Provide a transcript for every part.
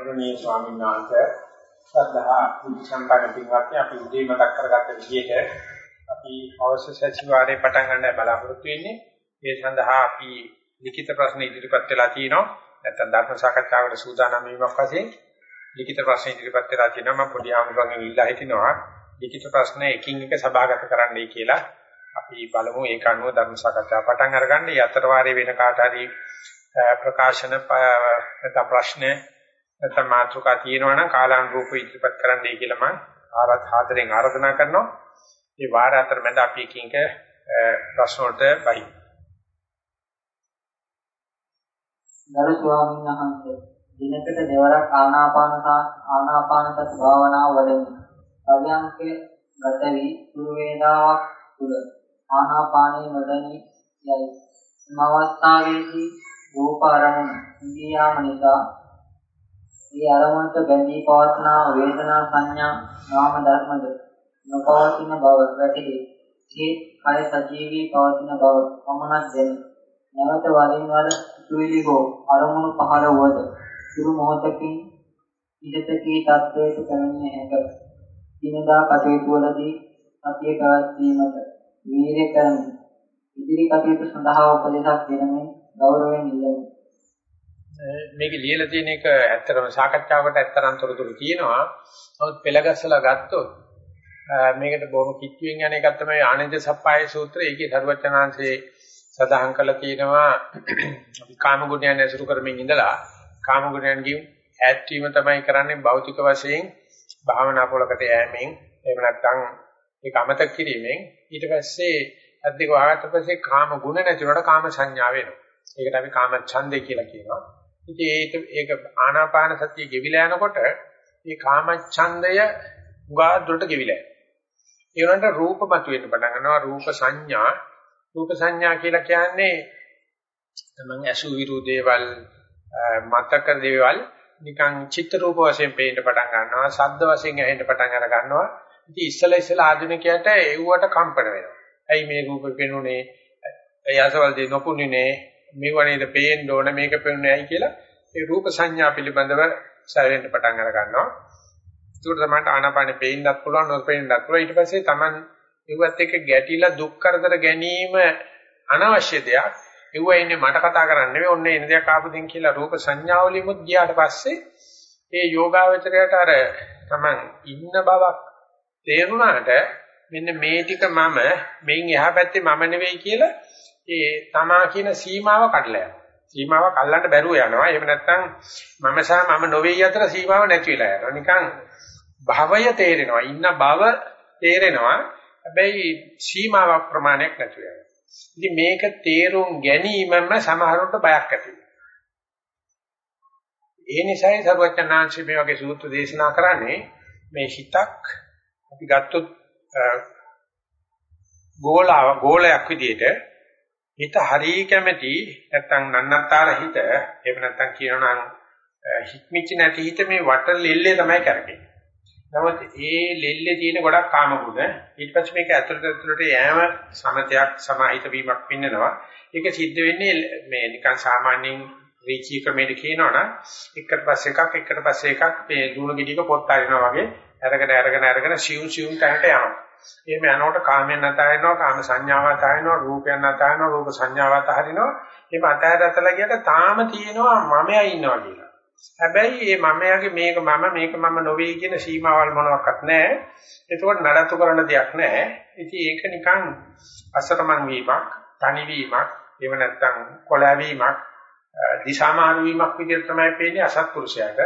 ගෞරවනීය ස්වාමීන් වහන්සේ සද්ධා බුද්ධ සම්පන්න පින්වත්නි අපි උදේ මතක් කරගත්ත විදිහට අපි අවශ්‍ය සැසිවාරේ පටන් ගන්න බලාපොරොත්තු වෙන්නේ. ඒ සඳහා අපි ලිඛිත ප්‍රශ්න ඉදිරිපත් වෙලා තිනවා. නැත්නම් ධර්ම සාකච්ඡාවකට සූදානම් වීමක් වශයෙන් ලිඛිත ප්‍රශ්න ඉදිරිපත් වෙලා තිනවා. මම පොඩි ආමුරංගෙන් ඉල්ලා හිටිනවා. ලිඛිත ප්‍රශ්න එකින් එක සභාගත කරන්නයි කියලා අපි බලමු ඒක අනුව ධර්ම සාකච්ඡාව පටන් අරගන්න. ඒ අතර වාරේ වෙන කාට හරි ප්‍රකාශන නැත්නම් ප්‍රශ්න නැත්නම් මාතෘකා තියෙනවා නම් කාලානුරූපව ඉදිරිපත් කරන්නයි කියලා මම ආරත් ආදරෙන් ආරාධනා කරනවා. මේ වාර අතර මැද අපි එකින් එක ප්‍රශ්න වලට බහි. ගරු ස්වාමීන් වහන්සේ දිනකට දෙවරක් ආනාපාන ආනාපාන සති භාවනාව වඩමි. පරියන්කේ ගත වී සුළු වේලාවක් තුල ආනාපානයේ නොදැනී යයි. මවස්ථාවේදී රූප අරමුණ ඉන්දියාම නිසා ඒ අරමුණට බැඳී පවත්නා වේදනා සංඥා නාම ධර්මද නොපවතින බව වැටහි. ඒ කය සජීවී පවතින බව පමණක් දැනේ. නැවත වරින් වර සුවිලි හෝ අරමුණු පහළ වුවද සුළු මොහොතකින් ඉඩතකී තත්වයට පැමිණිය හැක. දිනදා කටයුතු වලදී සතිය පැවැත්වීමට වීර්ය කරමි. ඉදිරි කටයුතු සඳහා උපදෙසක් දෙනමින් ගෞරවයෙන් ඉල්ලමි. මේක ලියලා තියෙන එක ඇත්තටම සාකච්ඡාවකට ඇත්තරම් තොරතුරු තියෙනවා. නමුත් පෙළගස්සලා ගත්තොත් මේකට බොහොම කිච්චුවෙන් යන එකක් තමයි ආනන්ද සප්පාය සූත්‍රය. ඒකේ සර්වචනාංශේ සදාහන් කරලා තියෙනවා අපි කාම ගුණයන් ඇසුරු කරමින් ඉඳලා කාම ගුණයන්ගෙන් ඈත් වීම තමයි කරන්නේ භෞතික වශයෙන් භාවනා පොලකට යෑමෙන් එහෙම නැත්නම් ඒක අමතක කිරීමෙන් ඊට පස්සේ අද්දික වහකට පස්සේ කාම ගුණ නැතිවට කාම සංඥා වෙනවා. ඒකට අපි කාම ඡන්දේ කියලා කියනවා. ඉතින් ඒක ඒක ආනාපාන සතිය ගෙවිලා යනකොට මේ කාම ඡන්දය උගා දුරට ගෙවිලා යනවා. ඒ වුණාට රූප මතුවෙන්න පටන් ගන්නවා. රූප සංඥා. රූප සංඥා කියලා කියන්නේ තමන් ඇසු විරු දේවල් මතක දේවල් නිකන් චිත්ත රූප වශයෙන් පේන්න පටන් ගන්නවා. ශබ්ද වශයෙන් ඇහෙන්න පටන් අර ගන්නවා. ඉතින් ඉස්සලා ඉස්සලා ආධුනිකයට ඒවට කම්පන වෙනවා. ඇයි මේ රූප පේනුනේ? එයාසවල දෙ නොපුණිනේ? මේ වනේද පේන්න ඕන මේක පේන්නේ ඇයි කියලා ඒ රූප සංඥා පිළිබඳව සැලෙන්න පටන් අර ගන්නවා ඒකට තමයි ආනාපානෙ පේන්නත් පුළුවන් නොපේන්නත් පුළුවන් ඊට පස්සේ Taman ඒවත් එක්ක ගැටිලා දුක් කරදර ගැනීම අනවශ්‍ය දෙයක්. ඒව ඉන්නේ මට කතා කරන්න නෙවෙයි ඔන්න එන දෙයක් ආපු දෙන් කියලා රූප සංඥාවලිමුත් ගියාට පස්සේ ඒ යෝගාවචරයට අර Taman ඉන්න බවක් තේරුණාට මෙන්න මේ ටික මම මෙයින් එහා පැත්තේ මම නෙවෙයි කියලා ඒ තමා කියන සීමාව කඩලා යනවා. සීමාව කල්ලන්න බැරුව යනවා. එහෙම නැත්නම් මම සහ මම නොවේ අතර සීමාව නැති වෙලා යනවා. නිකන් භවය තේරෙනවා. ඉන්න බව තේරෙනවා. හැබැයි සීමාවක් ප්‍රමාණයක් නැතුව යනවා. ඉතින් මේක තේරුම් ගැනීමම සමහරවිට බයක් ඇති ඒ නිසායි සර්වඥාන්සේ මේ වගේ සූත්‍ර දේශනා කරන්නේ මේ හිතක් අපි ගත්තොත් ගෝලාව ගෝලයක් විදිහට හිත හරි කැමැති නැත්නම් නන්නත්තර හිත එහෙම නැත්නම් කියනවා නම් හික්මිච්ච නැති හිත මේ වට ලෙල්ලේ තමයි කරකෙන්නේ. නමුත් ඒ ලෙල්ලේ තියෙන ගොඩක් කාම ගුණ ඊට පස්සේ මේක ඇතුළට ඇතුළට යෑම සමතයක් සමාහිත වීමක් පින්නනවා ඒක සිද්ධ වෙන්නේ මේ නිකන් සාමාන්‍යයෙන් රීචී ක්‍රමයකට කියනවනම් එකට පස්සේ එකක් එකට පස්සේ එකක් මේ දුණු ගෙඩියක පොත් අරිනවා වගේ අරගෙන අරගෙන අරගෙන සිව් සිව් තැනට යනවා එහෙම යනකොට කාමයන් නැතරිනවා කාම සංඥාව නැතරිනවා රූපයන් නැතරිනවා රූප සංඥාව නැතරිනවා එහෙම අතහැරතලා ගියට තාම තියෙනවා මමයා ඉන්නවා කියලා හැබැයි මේ මමයාගේ මේක මම මේක මම නොවේ කියන සීමාවල් මොනවත් නැහැ. ඒකෝට නඩත්තු කරන දෙයක් නැහැ. ඉතින් ඒක නිකන් අසරමං වීමක්, තනි වීමක්, එහෙම නැත්නම් කොළෑවීමක්, දිශාමාරු වීමක් විදිහට තමයි පේන්නේ අසත්පුරුෂයාට.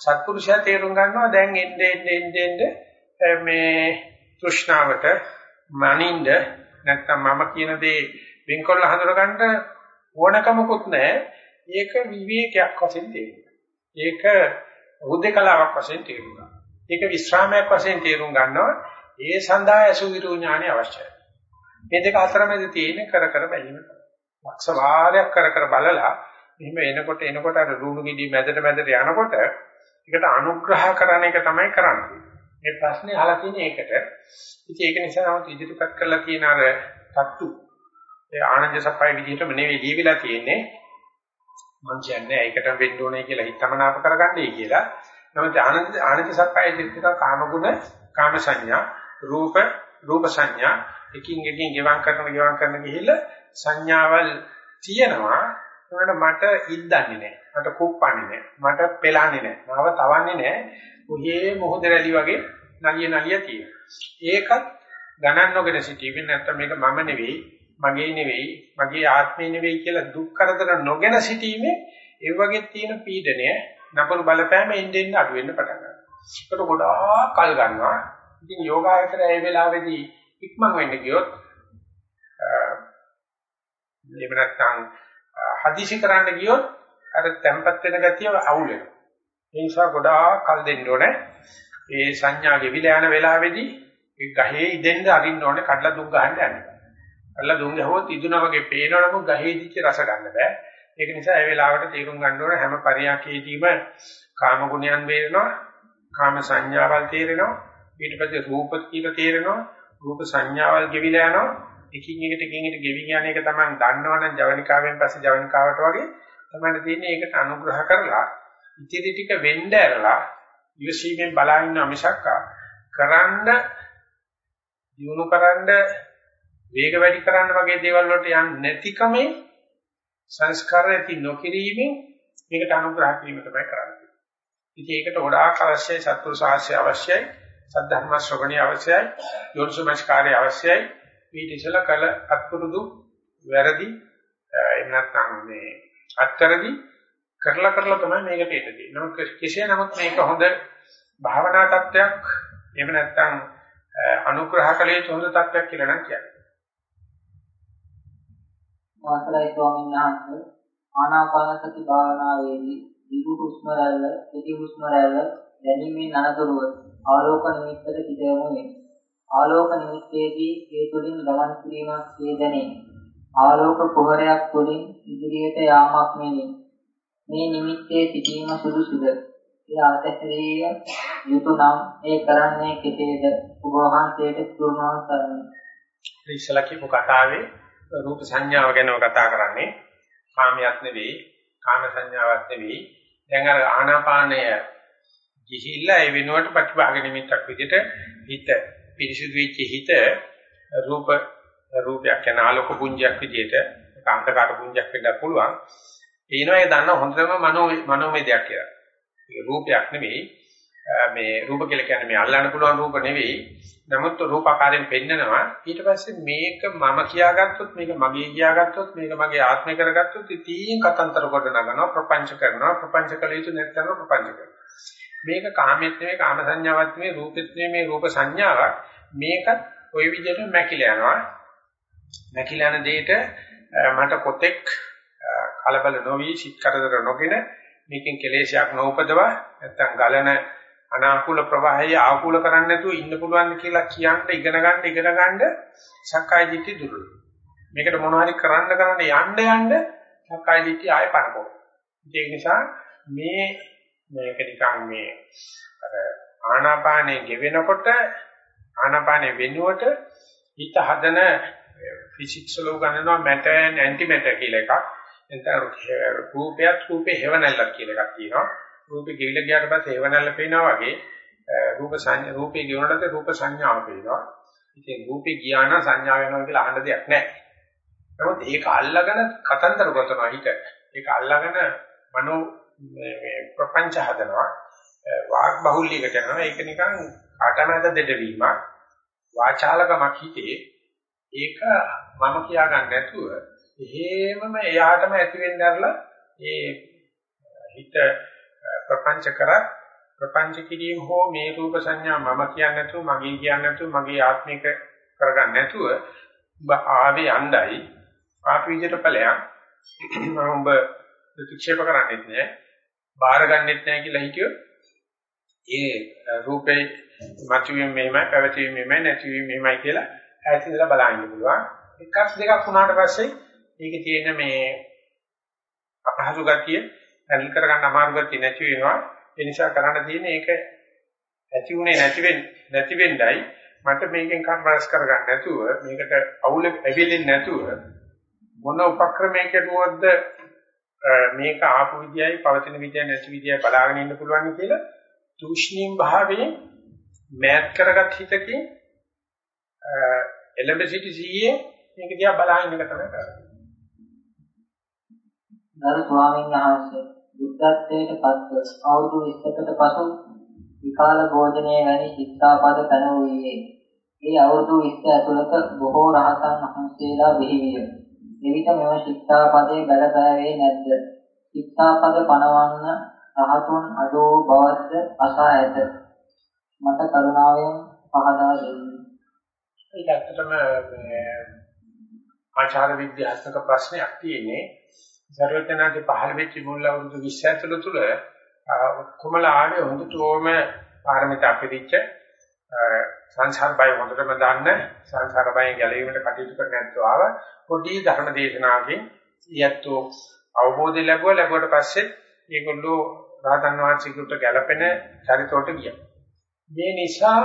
සත්පුරුෂයා තේරුම් ගන්නවා දැන් එන්නේ එන්නේ එන්නේ මේ තෘෂ්ණාවට මනින්ද නැත්නම් මම කියන දේ වෙන්කොල්ල හඳුනගන්න ඕනකමකුත් නැහැ. ඒක විවේකයක් වශයෙන් තේරෙනවා. ඒක හුදේකලාවක් වශයෙන් තේරුම් ගන්න. ඒක විශ්‍රාමයක් වශයෙන් තේරුම් ගන්නවා. ඒ සඳහා අසුවිරු ඥානය අවශ්‍යයි. මේ දෙක අතරමැද තියෙන කර කර බැලීම. ලක්ෂ වාරයක් කර කර බලලා මෙහිම එනකොට එනකොට අර රුණු ගෙඩි මැදට මැදට යනකොට ඒකට අනුග්‍රහ කරන එක තමයි කරන්නේ. මේ ප්‍රශ්නේ අහලා තියෙන එකට. ඉතින් ඒක නිසා නම් ඉදිරිපත් කරලා තියෙන අර තත්තු ඒ ආනන්ද සප්පයි විදිහටම නෙවෙයි ලියවිලා තියෙන්නේ. මං කියන්නේ ඒකට වෙන්න ඕනේ කියලා හිතමනාප කරගන්නයි කියලා. නමුත් ආනන්ද ආනන්ද සප්පයි දෙක කාමගුණ කාම සංඥා රූප රූප සංඥා එකින් එකින් ගෙවම් කරන ගෙවම් කරන ගිහිල්ලා සංඥාවල් තියෙනවා ඒකට මට ඉද්දන්නේ නැහැ. මට කුප්පන්නේ නැහැ. මට පෙලන්නේ නැහැ. මාව තවන්නේ නැහැ. ඔහේ මොහොත රැලි වගේ නලිය නලිය තියෙනවා. ඒකත් ගණන් නොගෙන සිටීමෙන් නැත්තම් මේක මම නෙවෙයි මගේ නෙවෙයි මගේ ආත්මේ නෙවෙයි කියලා දුක් කරදර නොගෙන සිටීමේ ඒ වගේ තියෙන පීඩනය නපුරු බලපෑම එන්නේ එන්නේ අඩු වෙන්න පටන් ගන්නවා. ඒකට ගොඩාක් කල් ගන්නවා. ඉතින් යෝගායතර ඒ වෙලාවේදී ඉක්මන් වෙන්න ගියොත් එහෙම නැත්නම් හදිසි කරන්න ගියොත් අර tempat වෙන ගතිය අවුල් වෙනවා. ඒ නිසා ගොඩාක් කල් දෙන්න ඕනේ. ඒ සංඥා ගෙවිලා යන වෙලාවේදී ඒ ගහේ ඉදෙන්න අරින්න ඕනේ කඩලා දුක් ගහන්න යන්න. කඩලා දුක් ගහුවොත් ඉදුණා වගේ පේනවනම් ගහේ දිච්ච රස ගන්න බෑ. ඒක නිසා ඒ වෙලාවට තීරුම් ගන්න ඕනේ හැම පරියාකේදීම කාම ගුණයන් වේරෙනවා, කාම සංඥාවල් තේරෙනවා, ඊට පස්සේ රූප කියලා තේරෙනවා, රූප සංඥාවල් ගෙවිලා යනවා. එකින් එකට එකින් එකට ගෙවි යන එක තමයි දන්නවනම් ජවනිකාවෙන් පස්සේ ජවනිකාවට වගේ තමයි තියෙන්නේ ඒකට අනුග්‍රහ කරලා ඉතිරි ටික වෙන්න ඇරලා ඉවසීමෙන් බලා ඉන්න මිසක්කා කරන්න දිනු කරන්න වේග වැඩි කරන්න වගේ දේවල් වලට යන්නේ නැතිකමේ සංස්කාරයති නොකිරීමෙන් මේකට අනුග්‍රහ කිරීම තමයි කරන්නේ. ඉතින් ඒකට ගොඩාක් අවශ්‍යයි සත්පුරු සාහස්‍ය අවශ්‍යයි සද්ධර්ම ශ්‍රවණිය අවශ්‍යයි යෝනිසමස්කාරය අවශ්‍යයි ඊට ඉස්සලා කල අත්පුරුදු වැරදි එහෙම නැත්නම් මේ අත්තරදි කරලා කරලා තමයි මේකට එන්න තියෙන්නේ. නමුත් කෙසේ නමුත් මේක හොඳ භාවනා තත්වයක් එහෙම නැත්නම් අනුග්‍රහ කළ යුතු හොඳ තත්වයක් කියලා නම් කියන්නේ. අවසරයි ස්වාමීන් වහන්සේ ආනාපාන සති භාවනාවේදී දිගු හුස්ම රැල්ල, කෙටි හුස්ම රැල්ල දැනීමේ අනතුරුව ආලෝක නිමිත්තට පිටවමු වේ. ආලෝක නිමිත්තේදී ඒ තුලින් ගමන් කිරීමක් වේදනේ. ආලෝක කුහරයක් තුලින් ඉදිරියට යාමක් මෙනි. මේ නිමිත්තේ සිටීම සුදුසුද? ඒ අතහැරිය යුතු නම් ඒ කරන්නේ කෙසේද? ඔබ වහන්සේට පුරුණාන් කරමි. ඉස්සලා කියපු කතාවේ රූප සංඥාව ගැනම කතා කරන්නේ කාමයක් නෙවෙයි කාම සංඥාවක් නෙවෙයි දැන් අර ආනාපානය ගිහිල්ලා ඒ වෙනුවට ප්‍රතිභාග නිමිත්තක් විදිහට හිත පිරිසිදු වෙච්ච හිත රූප රූපයක් යන ආලෝක පුංජයක් විදිහට කාන්තකාර පුංජයක් වෙන්න පුළුවන් ඒනවා ඒ දන්න හොඳම මනෝ මනෝමය දෙයක් කියලා. ඒක රූපයක් නෙවෙයි මේ රූප කියලා කියන්නේ මේ අල්ලන්න පුළුවන් රූප නෙවෙයි. නමුත් රූපාකාරයෙන් පෙන්නනවා. ඊට පස්සේ මේක මම කියාගත්තොත් මේක මගේ කියාගත්තොත් මේක මගේ ආත්මය කරගත්තොත් ඉතින් කතන්තර කොට නගනවා ප්‍රපංච කරනවා ප්‍රපංච කළ යුතු නැත්නම් ප්‍රපංච කරනවා. මේක කාමෙත් නෙවෙයි කාම සංඥාවක් නෙවෙයි රූපෙත් නෙවෙයි මේ රූප සංඥාවක්. මේකත් ওই විදිහට මැකිලා යනවා. මැකිලා යන දෙයට මට කොතෙක් කලබල නොවි සිත් කරදර නොගෙන මේකෙන් කෙලේශයක් නොඋපදවා නැත්නම් ගලන අනාකූල ප්‍රවාහය ආකූල කරන්නේ නැතුව ඉන්න පුළුවන් කියලා කියන්න ඉගෙන ගන්න ඉගෙන ගන්න සක්කාය දිට්ඨි දුර්වල. මේකට මොන හරි කරන්න කරන්න යන්න යන්න සක්කාය දිට්ඨි ආයෙ පරපෝ. ඒ නිසා මේ මේක නිකන් මේ අර ආනාපානේ ගෙවෙනකොට ආනාපානේ වෙනුවට හිත හදන ෆිසික්ස් වල උගන්වනවා මැටර් ඇන්ඩ් ඇන්ටි මැටර් කියලා එකක්. එතන රූපයත් රූපේ හේවණල්ලක් කියලා එකක් තියෙනවා. රූපේ ගෙවිලා ගියාට පස්සේ හේවණල්ල පේනවා වගේ රූප සංඥා රූපේ ගෙවුනට රූප සංඥාව පේනවා. ඉතින් රූපේ ගියා නම් සංඥා වෙනවා කියලා අහන්න දෙයක් නැහැ. නමුත් ඒක අල්ලගෙන කතන්දර ගොතනවා හිත. ඒක අල්ලගෙන මනෝ මේ ප්‍රපංච හදනවා. වාග් බහුල්‍යයකට යනවා. ඒක නිකන් කාටමැද දෙදවීමක්. වාචාලකමක් හිතේ. ඒක මම කියා ගන්න නැතුව එහෙමම එයාටම ඇති වෙන්න ඇරලා ඒ හිත ප්‍රපංච කරත් ප්‍රපංච කිරීම හෝ මේ රූප සංඥා මම කියන්නේ නැතුව මගේ කියන්නේ නැතුව මගේ ආත්මික කරගන්න නැතුව ඔබ ආවේ යණ්ඩයි ආපු විදිහට ඵලයක් මම ඔබ ප්‍රතික්ෂේප කරන්නේත් නෑ බාර ගන්නෙත් නෑ කියලා හිතියොත් ඒ රූපේ මතුවීම මෙහෙමයි පැවතීම මෙහෙමයි නැතිවීම මෙහෙමයි කියලා ඈත ඉඳලා බලන්න පුළුවන් එකක් දෙකක් වුණාට පස්සේ ඒකේ තියෙන මේ අපහසු ගතිය හැන්ඩල් කරගන්න අමාරු ගතිය නැති වෙනවා. ඒ නිසා කරන්න තියෙන්නේ ඒක ඇති උනේ නැති වෙන්නේ නැති වෙන්නයි මට මේකෙන් කම්පරස් කරගන්න නැතුව මේකට අවුල ඇවිලෙන්නේ නැතුව මොන උපක්‍රමයකට වුවද්ද මේක ආපු විදියයි පවතින විදියයි නැති විදියයි බලාගෙන ඉන්න පුළුවන් කියලා තුෂ්ණීම් භාවයෙන් මෑත් කරගත් හිතකින් එළඹ සිටි සීයේ මේක දිහා බලාගෙන ඉන්න එක තමයි කරන්නේ. ගරු ස්වාමීන් වහන්සේ බුද්ධත්වයට පත්ව අවුරුදු 20කට පසු විකාල භෝජනයේ වැනි ශික්ෂාපද පැනවුවේ. ඒ අවුරුදු 20 ඇතුළත බොහෝ රහතන් වහන්සේලා බිහි විය. එවිට මෙම ශික්ෂාපදයේ බැලපෑවේ නැද්ද? ශික්ෂාපද පනවන්න රහතුන් අඩෝ බවද්ද අසා ඇත. මට කරුණාවෙන් පහදා දෙන්න. ඒක ඇත්තටම ආචාර විද්‍යාත්මක ප්‍රශ්නයක් තියෙන්නේ. සර්වඥාගේ පහළ වෙච්ච මුල් අවුරුදු 20 ඇතුළත තුල ඔක්කොමලා ආවේ හොඳටම පාරමිතා පිළිච්ච සංසාර බය හොඳටම දන්න සංසාර බයෙන් ගැලවීමට කටයුතු කරන ඇත්තෝ ආව පොඩි ධර්ම දේශනාවකින් ඊයත්ෝ අවබෝධය ලැබුවා ලැබුවට පස්සේ ඒගොල්ලෝ රහතන් වහන්සේකට ගැළපෙන චරිතවලට ගියා. මේ නිසා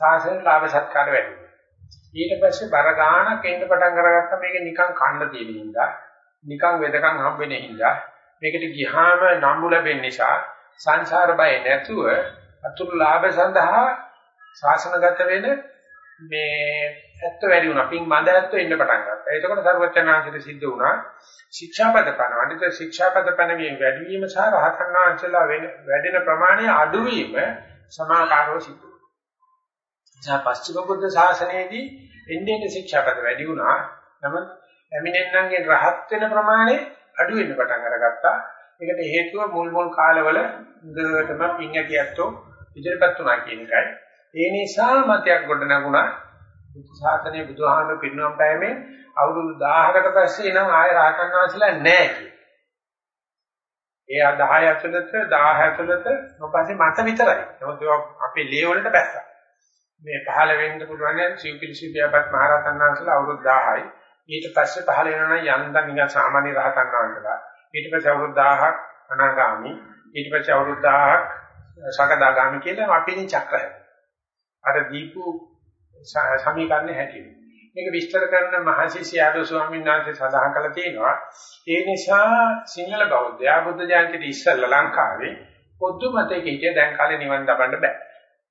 සාසන ලාභ සත්කාර වැඩි වුණා. ඊට පස්සේ බර ගානක් එන්න පටන් අරගත්තා මේක නිකන් කන්න තියෙන හින්දා නිකන් වෙදකම් හම්බෙන්නේ හින්දා මේකට ගියාම නම්බු ලැබෙන නිසා සංසාර බය නැතුව අතුරු ලාභ සඳහා ශාසනගත වෙන මේ ඇත්ත වැඩි වුණා. පින් මඳ ඇත්ත එන්න පටන් ගත්තා. එතකොට සර්වචනාංශයට සිද්ධ වුණා ශික්ෂාපද පනවන්න. ඒ ශික්ෂාපද පනවීම වැඩි වීම සහ රහතන් වහන්සේලා වැඩෙන ප්‍රමාණය අඩු වීම සමාකාරව සිද්ධ වුණා. ජා පස්චිම බුද්ධ ශාසනයේදී එන්නේ ශික්ෂාපද වැඩි වුණා. නමුත් එමිනෙන්නන්ගේ රහත් වෙන ප්‍රමාණය අඩු වෙන්න පටන් අරගත්තා. ඒකට හේතුව මුල් මුල් කාලවල හොඳටම පින් ඇතියත්ෝ ඉදිරිපත් වුණා කියන එකයි. ඒ නිසා මතයක් ගොඩ නැගුණා බුදු සාසනයේ බුදුහාමර පිරිනවම් පෑමේ අවුරුදු 1000කට පස්සේ නම් ආය රහතන් වහන්සේලා නැහැ කිය. ඒ 10 ඇතුළත 10 ඇතුළත මොකද මත විතරයි. නමුත් අපේ ලේ වලට බැස්සා. මේ පහළ වෙන්න පුළුවන් සිව්පිලිසිපියපත් මහරහතන් වහන්සේලා අවුරුදු 1000යි. ඊට පස්සේ පහළ වෙනවා නම් යන්තම් නිකන් සාමාන්‍ය රහතන් වහන්සේලා. ඊට පස්සේ අවුරුදු 1000ක් අනාගාමි. ඊට පස්සේ අවුරුදු 1000ක් සකදාගාමි කියලා අපේ චක්‍රය. අර දීපු සමීකරණය හැටියට. මේක විස්තර කරන මහසිසි ආදෝ ස්වාමීන් වහන්සේ සඳහන් කළා තියෙනවා. ඒ නිසා සිංහල බෞද්ධයා බුද්ධ ජයන්තිට ඉස්සෙල්ලා ලංකාවේ පොදු මතයක හිටිය දැන් කාලේ නිවන් දබන්න බෑ.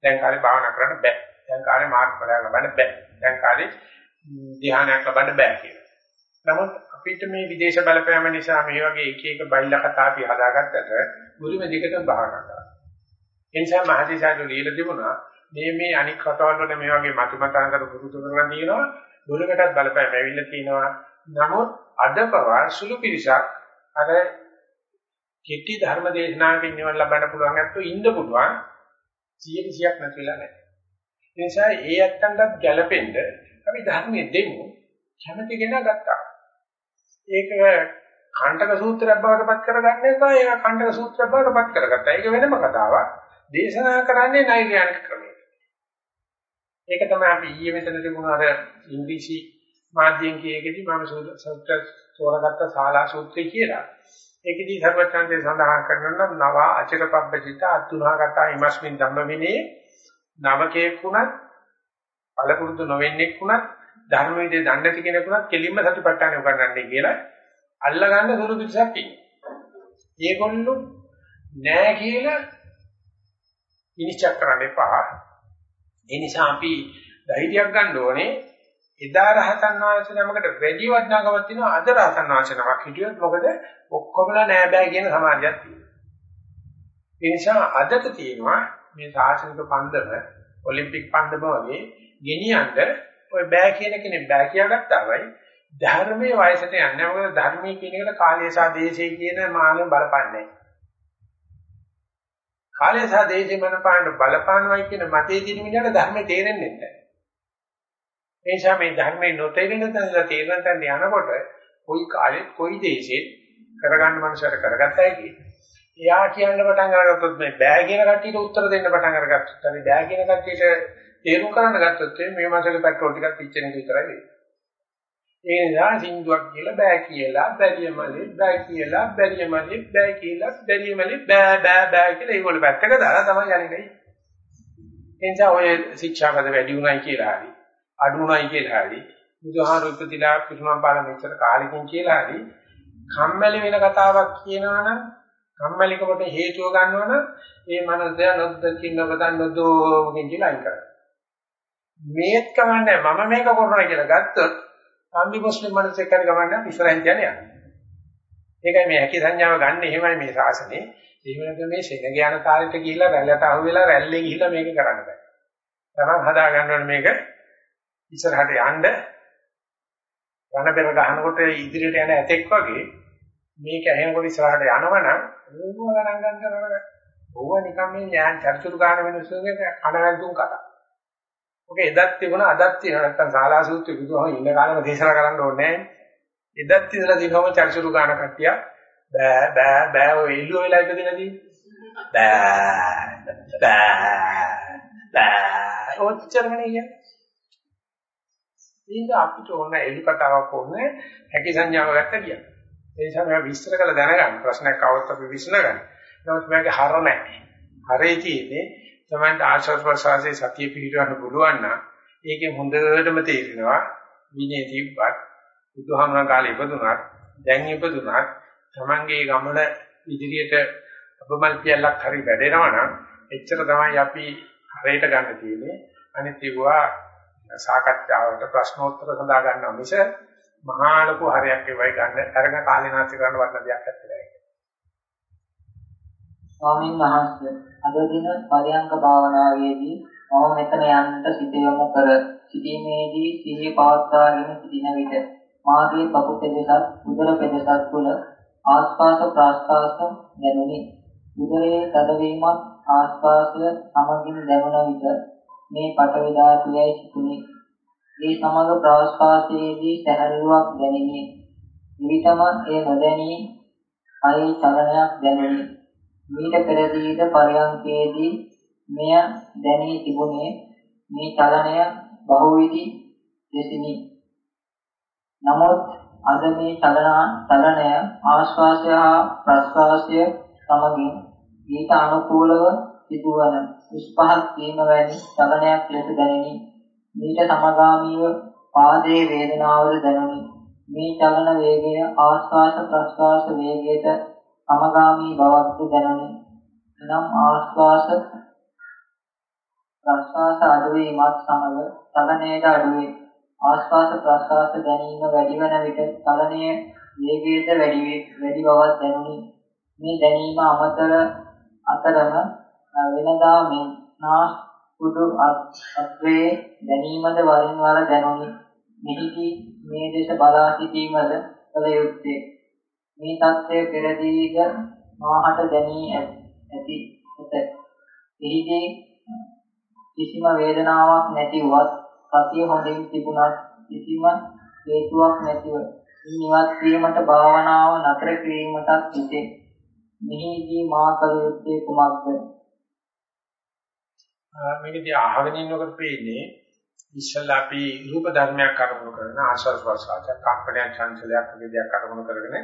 දැන් කාලේ භාවනා කරන්න බෑ. දැන් කාලේ මාර්ගඵලයක් ලබන්න බෑ. දැන් කාලේ ධ්‍යානයක් ලබන්න බෑ කියලා. නමුත් අපිට මේ විදේශ බලපෑම නිසා මේ වගේ එක එක බයිලා කතා අපි හදාගත්තට මුලින්ම දිගටම භාවනා කරා. එනිසා මහසිසාරු লীලා තිබුණා මේ මේ අනික් රටවල් වල මේ වගේ මතු මතාන්තර පුරුදු කරලා තියෙනවා. දුරකටත් බලපෑම ඇවිල්ලා තියෙනවා. නමුත් අද පවා සුළු පිරිසක් අර කෙටි ධර්ම දේශනාවකින් නිවන ලබන්න පුළුවන් අත්තු ඉන්න පුළුවන්. 100ක් නැතිලා නැහැ. ඒ නිසා ඒ ඇත්තන්ටත් ගැළපෙන්න අපි ධර්මයේ දෙමු. කැමති කෙනා ගත්තා. ඒක කණ්ඩක සූත්‍රයක් බවට පත් කරගන්න එපා. ඒක කණ්ඩක සූත්‍රයක් බවට පත් කරගත්තා. ඒක වෙනම කතාවක්. දේශනා කරන්නේ නෛර්යානික ක්‍රමයක. ඒක තමයි අපි ඊයේ මෙතන තිබුණ අර ඉංග්‍රීසි මාධ්‍යයෙන් කියේකදී මම සූත්‍ර තෝරගත්ත ශාලා සූත්‍රය කියලා. ඒකදී සර්වචන්දේ සඳහන් කරනවා නව අචරපබ්බචිත අතුනාගත ඉමස්මින් ධම්මවිනේ නවකේකුණත් පළපුරුදු නොවෙන්නෙක් වුණත් ධර්ම විදේ දණ්ඩති කෙනෙකුණත් කෙලින්ම සතිපට්ඨාන උගන්වන්නේ කියලා අල්ලගන්න සුළු පිටසක් ඉන්නේ. ඒගොල්ලෝ නෑ කියලා විනිශ්චය කරන්න එපා. ඒ නිසා අපි ධෛර්යයක් ගන්න ඕනේ. එදා රහතන් වහන්සේ නමකට වැඩි වටිනාකමක් තියෙනවා. අද රහතන් වහන්සේ නමක් හිටියොත් මොකද? ඔක්කොමලා නෑ බෑ කියන සමාජයක් තියෙනවා. ඒ නිසා අදට තියෙනවා මේ සාසනික පන්දම ඔලිම්පික් පන්දම වගේ ගෙනියන්න ඔය බෑ කියන කෙනෙක් බෑ කියාගත්තාමයි ධර්මයේ වයසට යන්නේ. මොකද ධර්මයේ කියන එකට කාලය සහ දේශය කියන මානෙ බලපන්නේ. කාලය සහ දේශේ මනපාන බලපානවයි කියන මතයේ තියෙන මිනිහට ධර්මයේ තේරෙන්නේ නැහැ. ඒ නිසා මේ ධර්මයේ නොතේරෙන තැනලා තේරෙන තැන යනකොට කොයි කාලෙත් කොයි දේශෙත් කරගන්න මනුස්සයර කරගත්තා කි. එයා කියන්න පටන් අරගත්තොත් මේ බෑ කියන කට්ටියට උත්තර දෙන්න පටන් අරගත්තොත් අනේ බෑ කියන කට්ටියට තේරුම් කරන්න ගත්තොත් මේ මාසෙක පෙට්‍රෝල් ටිකක් පිච්චෙන එක විතරයි වෙන්නේ. ඒ නිසා සින්දුවක් කියලා බෑ කියලා බැරියමලි බෑ කියලා බැරියමලි බෑ කියලා බැරියමලි බෑ බෑ බෑ කියලා ඒගොල්ලෝ පැත්තක දාලා තමයි යන්නේ. ඒ නිසා ඔය ශික්ෂාපද වැඩි උනායි කියලා හරි අඩු උනායි කියලා හරි බුදුහාරු උපතිලා පිටුමන් පාල මෙච්චර කාලෙකින් කියලා හරි කම්මැලි වෙන කතාවක් කියනවනම් කම්මැලිකමට හේතුව ගන්නවනම් ඒ මනස නොදකින්න බදන් නොදෝකින් කියලා අයින් කරනවා. මේත් කමන්නේ මම මේක කරනවා කියලා ගත්තොත් සම්දි මුස්ලිම් මිනිස්සෙක් හරි ගමන්නේ ඉස්සරහින් කියන්නේ. ඒකයි මේ හැකි සංඥාව ගන්න එහෙමයි මේ ශාසනේ. එහෙම නැත්නම් මේ සෙනග යන තාලෙට ගිහිල්ලා රැල්ලට අහු වෙලා රැල්ලේ ගිහිල්ලා මේක කරන්න බෑ. තමන් හදා ගන්න ඕනේ මේක ඉස්සරහට යන්න රණ පෙර ගහනකොට ඉදිරියට යන ඇතෙක් වගේ මේක ඇහෙනකොට ඉස්සරහට යනවනම් ඕව ගණන් ගන්න කරනවා. ඕව නිකන් මේ ඥාන චර්චුරු ගන්න මිනිස්සුන්ගේ අනවැල්තුම් කතා. ඔක එදත් තිබුණා අදත් තියෙනවා නැත්තම් ශාලා සූත්‍රය බුදුහම ඉන්න කාලෙම දේශනා කරන්න ඕනේ නැහැ. එදත් ඉඳලා දිනවම චර්චුරු ගන්න කට්ටිය බෑ බෑ බෑ ඔය ඉල්ලුව වෙලා ඉපදිනදී බෑ බෑ බෑ ඔච්චරමනේ කියන්නේ. ඉතින් අපිට ඕන එළු කතාවක් ඕනේ හැකි සංඥාව ගත්ත කියන්නේ. ඒ නිසා මම විස්තර කරලා දැනගන්න ප්‍රශ්නයක් આવොත් අපි විසඳගන්න. නමුත් මගේ හර නැහැ. හරේ තියෙන්නේ තමයි ආශ්‍රව ප්‍රසවාසයේ සතිය පිළිවන්න පුළුවන් නම් ඒකේ හොඳටම තේරෙනවා විනය තිබ්බත් බුදුහාමන කාලේ ඉපදුනත් දැන් ඉපදුනත් Tamange ගමන ඉදිරියට අපමල් පියල්ලක් හරි වැඩෙනවා නම් එච්චර තමයි අපි හරයට ගන්න තියෙන්නේ අනිත් ඒවා සාකච්ඡාවට ප්‍රශ්නෝත්තර සඳහා ගන්නවා මිස මහා ලොකු හරයක් ඒවයි ගන්න අරගෙන කාලේ නාස්ති කරන්න වටන දෙයක් නැත්තේ. ස්වාමීන් වහන්සේ අද දින පරියංක භාවනාවේදී මම මෙතන යන්නට සිත යොමු කර සිටීමේදී සිහිය පවත්වාගෙන සිටින විට මාගේ පපු පෙදෙසත් උදර පෙදෙසත් තුළ ආස්වාස ප්‍රාස්වාස දැනුනි. උදරයේ තදවීමත් ආස්වාසය සමගින් දැනුන විට මේ පටවි ධාතුවේ සිටුනි. මේ සමග ප්‍රාස්වාසයේදී සැහැල්ලුවක් දැනිනි. විවිධම ඒ නොදැනී අයි චලනයක් දැනුනි. මීට පෙරදීද පරයන්කේදී මෙය දැනී තිබුණේ මේ චලනය බහුවිධි දෙසිනි. නමුත් අද මේ චලන චලනය ආශ්වාසය හා ප්‍රශ්වාසය සමගින් ඊට අනුකූලව සිදුවන උස්පහත් වීම වැනි චලනයක් ලෙස දැනිනි. මීට සමගාමීව පාදයේ වේදනාවද දැනුනි. මේ චලන වේගය ආශ්වාස ප්‍රශ්වාස වේගයට සමගාමී බවක්ද දැනුනි. එනම් ආශ්වාස ප්‍රශ්වාස අඩුවීමත් සමග චලනයේද අඩුවේ. ආශ්වාස ප්‍රශ්වාස දැනීම වැඩි වන විට චලනයේ වේගයද වැඩි වැඩි බවක් දැනුනි. මේ දැනීම අමතර අතරම වෙනදා මෙන් නාස් කුඩු අත්වේ දැනීමද වරින් වර දැනුනි. මෙහිදී මේ දේශ බලා සිටීමද කළ යුත්තේ. මේ தත්ත්වය පෙරදීද මාහට දැනී ඇති ඇත. එහිදී කිසිම වේදනාවක් නැතිවත් සතිය හොඳින් තිබුණත් කිසිම හේතුවක් නැතිව නිවත් වීමට භාවනාව නතර කිරීමටත් සිටේ. මෙහිදී මා කළ යුත්තේ කුමක්ද? මේකදී අහගෙන ඉන්නකොට පේන්නේ ඉස්සල්ලා අපි රූප ධර්මයක් අරමුණු කරන ආශ්වාස ප්‍රශ්වාසය කම්පනයක් චංචලයක් වගේ දෙයක් අරමුණු කරගෙන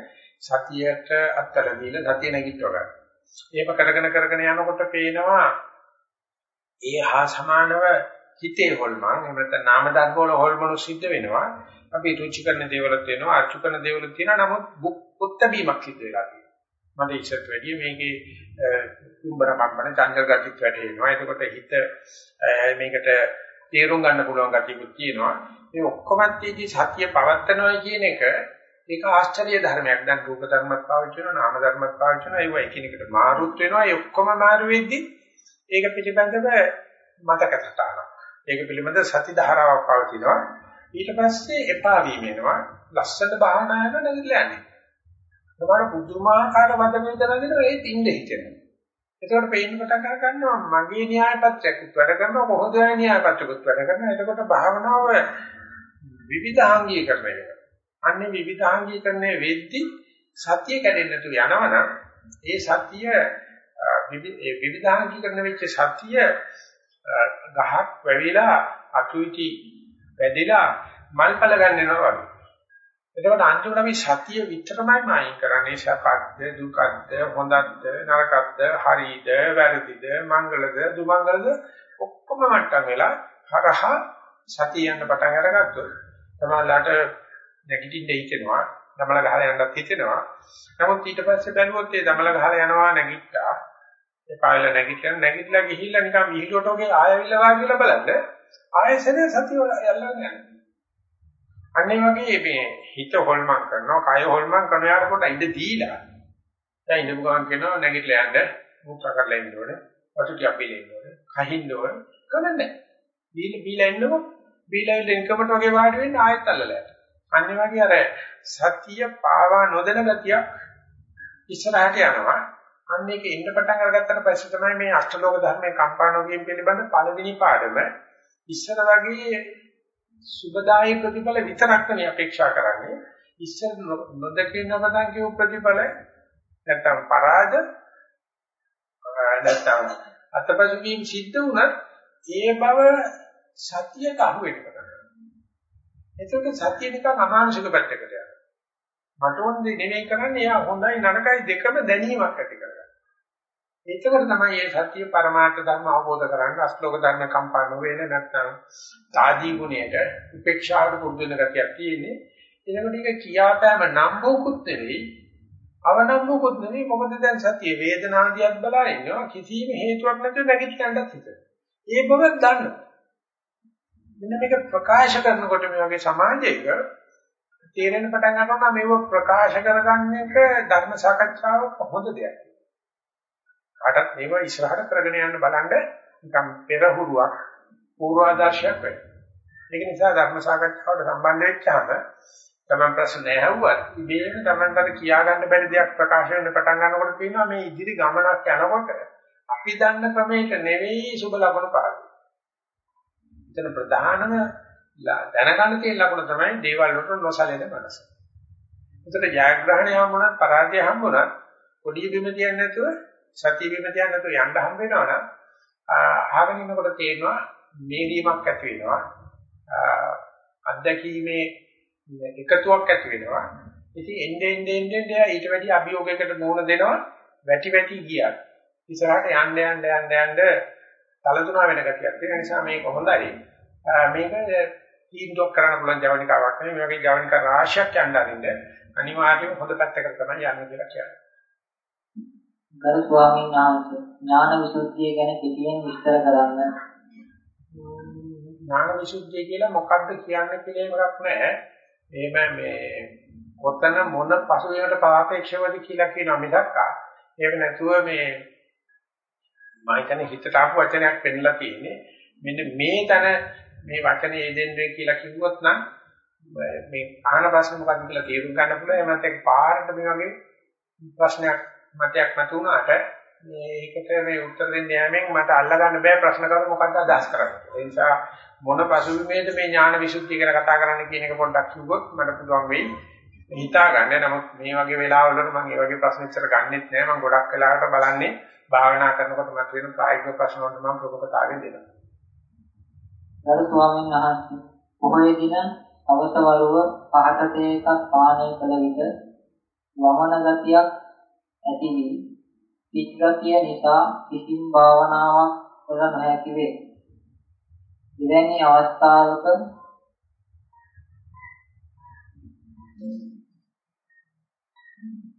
සතියට අත්තර දීලා සතිය නැගිටව ගන්න. එහෙම කරගෙන කරගෙන යනකොට පේනවා ඒ හා සමානව හිතේ හොල්මන් එහෙම නැත්නම් නාම ධර්ම වල හොල්මනු සිද්ධ වෙනවා. අපි රුචි කරන දේවලුත් වෙනවා, අචු කරන දේවලුත් තියෙනවා. නමුත් පුත්ත බීමක් සිද්ධ වෙලා තියෙනවා. මට ඉස්සත් වැඩිය මේකේ කුඹරමක් වන චංචල ගතිත් වැටෙනවා. එතකොට හිත මේකට තේරුම් ගන්න පුළුවන් ගතියකුත් තියෙනවා. මේ ඔක්කොම තියදී සතිය පවත්නවා කියන එක ඒක ආශ්චර්ය ධර්මයක්. දැන් රූප ධර්මයක් පාවිච්චි කරනවා, නාම ධර්මයක් පාවිච්චි කරනවා. ඒවා එකිනෙකට මාරුත් වෙනවා. ඒ ඔක්කොම මාරු වෙද්දී ඒක පිළිබඳව මතක තටාවක්. ඒක පිළිබඳ සති ධාරාවක් පවතිනවා. ඊට පස්සේ එපා වීම එනවා. ලස්සන භාවනාවක නැගිටලා යන්නේ. ඒකට පුදුමාකාර වද වේදනාවකින් ඒත් ඉන්න හිතෙනවා. එතකොට පේන්න පටන් අර ගන්නවා මගේ න්‍යාය පත්‍රයකුත් වැඩ කරනවා කොහොමද යන න්‍යාය පත්‍රකුත් වැඩ කරනවා. එතකොට භාවනාව විවිධාංගීකරණය වෙනවා. අන්නේ විවිධාංගීකරණය වෙද්දී සතිය කැඩෙන්නේ නැතුව යනවනම් ඒ සතිය විවිධාංගීකරණ වෙච්ච සතිය ගහක් වැවිලා අතුයිටි වැදිලා මල්පල ගන්නවා වගේ. එතකොට අන්තිමට අපි සතිය විතරමයි මායින් කරන්නේ සපද්ද දුකද්ද හොඳක්ද නරකක්ද හරිද වැරදිද මංගලද දුමංගලද ඔක්කොම මට්ටම් වෙලා හරහා සතිය යන පටන් අරගත්තොත් තමයිලාට නැගිටින්න හිතෙනවා දමල ගහලා යන්නත් හිතෙනවා. නමුත් ඊට පස්සේ බැලුවොත් ඒ දමල ගහලා යනවා නැගිට්ටා. ඒ පායල නැගිටලා නැගිටලා ගිහිල්ලා නිකන් විහිළුවට වගේ ආයෙවිල්ලා වා කියලා බලන්න ආයෙසෙන සතිය යල්ලන්නේ නැහැ. අන්නේ වගේ මේ හිත හොල්මන් කරනවා, කය හොල්මන් කරන යාට පොඩ ඉඳ දීලා. දැන් ඉඳපු ගමන් කියනවා නැගිටලා යන්න මුත්‍රා කරලා ඉන්න ඕනේ. වතු ටිකක් බීලා ඉන්න ඕනේ. කහින්න ඕනේ. කමන්නේ. බීලා බීලා ඉන්නකො බීලා ඉන්න ඉන්කමට වගේ වාඩි වෙන්න ආයෙත් අල්ලලා යන්න. අන්නේ වගේ අර සතිය පාවා නොදෙන ගතියක් ඉස්සරහට යනවා. අන්න ඒක ඉන්න පටන් අරගත්තට පස්සේ තමයි මේ අෂ්ටලෝක ධර්මයේ කම්පාණෝගියෙන් පිළිබඳ පළවෙනි පාඩම ඉස්සර වගේ සුබදායී ප්‍රතිඵල විතරක් නෙවෙයි අපේක්ෂා කරන්නේ. ඉස්සර නොදකින්න පටන් කියු ප්‍රතිඵල නැත්තම් පරාජ නැත්තම් අතපසුකීම් සිද්ධ වුණත් ඒ බව සතියට අහු වෙන්න පටන් ගන්නවා. එතකොට සතිය නිකන් අමානුෂික පැත්තකට යනවා. මට ඕනේ නෙමෙයි කරන්නේ එයා හොඳයි නරකයි දෙකම දැනීමක් ඇති කරගන්න. එතකොට තමයි මේ සත්‍ය පරමාර්ථ ධර්ම අවබෝධ කරගන්න අස්ලෝක ධර්ම කම්පා නොවේන නැත්නම් ආදී ගුණයට උපේක්ෂාවට පුරුදු වෙන ගතියක් තියෙන්නේ. එතකොට ඒක කියාපෑම නම්බුකුත් නෙවෙයි අවනම්බුකුත් නෙවෙයි මොකද දැන් සත්‍ය වේදනාදියක් බලා ඉන්නවා කිසිම හේතුවක් නැතුව නැගිටින්නත් හිත. ඒ බව දන්නවා. මෙන්න මේක ප්‍රකාශ කරනකොට මේ වගේ සමාජයක තේරෙන පටන් ගන්නවා මේව ප්‍රකාශ කරගන්න එක ධර්ම සාකච්ඡාවක හොඳ දෙයක්. කාටත් මේව ඉස්සරහට කරගෙන යන්න බලන්න නිකම් පෙරහුරුවක් පූර්වාදර්ශයක් වෙයි. ඒක නිසා ධර්ම සාකච්ඡාවට සම්බන්ධ වෙච්චාම තමන් ප්‍රශ්න ඇහුවත් ඉබේම තමන්ට කියා ගන්න බැරි දෙයක් ප්‍රකාශ වෙන්න පටන් ගන්නකොට තියෙනවා මේ ඉදිරි ගමනක් යනකොට අපි දන්න ක්‍රමයක නෙවෙයි සුබ ලබන පාඩම. එතන ප්‍රධානම දැනගන්න තියෙන ලකුණ තමයි දේවල් වලට නොසලෙන මනස. එතකොට ජයග්‍රහණය හම්බුණත් පරාජය හම්බුණත් පොඩි බිම තියන්නේ නැතුව සතිය බිම තියන්නේ නැතුව යන්න හම්බ වෙනවනම් ආගෙන ඉන්නකොට තේරෙනවා මේදීමක් ඇති වෙනවා. අත්දැකීමේ එකතුවක් ඇති වෙනවා. ඉතින් එන්නේ එන්නේ එන්නේ ඊට වැඩි අභියෝගයකට මුහුණ දෙනවා වැටි වැටි ගියක්. ඉස්සරහට යන්න යන්න යන්න යන්න තලතුණා වෙන ගතියක්. ඒ නිසා මේක හොඳයි. මේක තීන්දුවක් කරන්න පුළුවන් ජවනිකාවක් නෙවෙයි මේ වගේ ජවනිකා රාශියක් යන්න අරින්න අනිවාර්යයෙන්ම හොඳ පැත්තකට තමයි යන්නේ කියලා කියන්නේ. ගරු ස්වාමීන් වහන්සේ ඥාන විසුද්ධිය ගැන කෙටියෙන් විස්තර කරන්න. ඥාන විසුද්ධිය කියලා මොකක්ද කියන්නේ කියලා එකක් නැහැ. එහෙම මේ කොතන මොන පසුබිමට පාපේක්ෂවද කියලා කියනවා මිසක් ඒක නැතුව මේ මම හිතන්නේ හිතට ආපු වචනයක් පෙන්නලා තියෙන්නේ. මෙන්න මේ තන මේ වචනේ දෙන්නේ කියලා කිව්වොත් නම් මේ අහන ප්‍රශ්න මොකක්ද කියලා තේරුම් ගන්න පුළුවන්. එහෙම නැත්නම් පාරට මේ වගේ ප්‍රශ්නයක් මතයක් නැතුණාට මේකට මේ උත්තර දෙන්න යෑමෙන් මට අල්ලා ගන්න බෑ ප්‍රශ්න කරු මොකක්ද අදහස් කරන්නේ. ඒ නිසා මොන පසුබිමේද මේ ඥාන විසුද්ධිය ගැන කතා කරන්න කියන එක පොඩ්ඩක් කිව්වොත් මට පුළුවන් වෙයි හිතා ගන්න. නමුත් මේ වගේ වෙලාවල මම මේ වගේ ප්‍රශ්න ඉස්සර ගන්නෙත් නෑ. මම ගොඩක් වෙලාවට බලන්නේ භාවනා කරනකොට මට වෙන ප්‍රායෝගික ප්‍රශ්න වලට මම ප්‍රමුඛතාවය දෙනවා. ගරු ස්වාමීන් වහන්සේ පොහොය දින අවසවරුව පහත තේකක් පානය කළ විට වමන ගතියක් ඇති වී පිටගතිය නිසා කිසිම භාවනාවක් කළ නොහැකි වේ. එවැනි අවස්ථාවක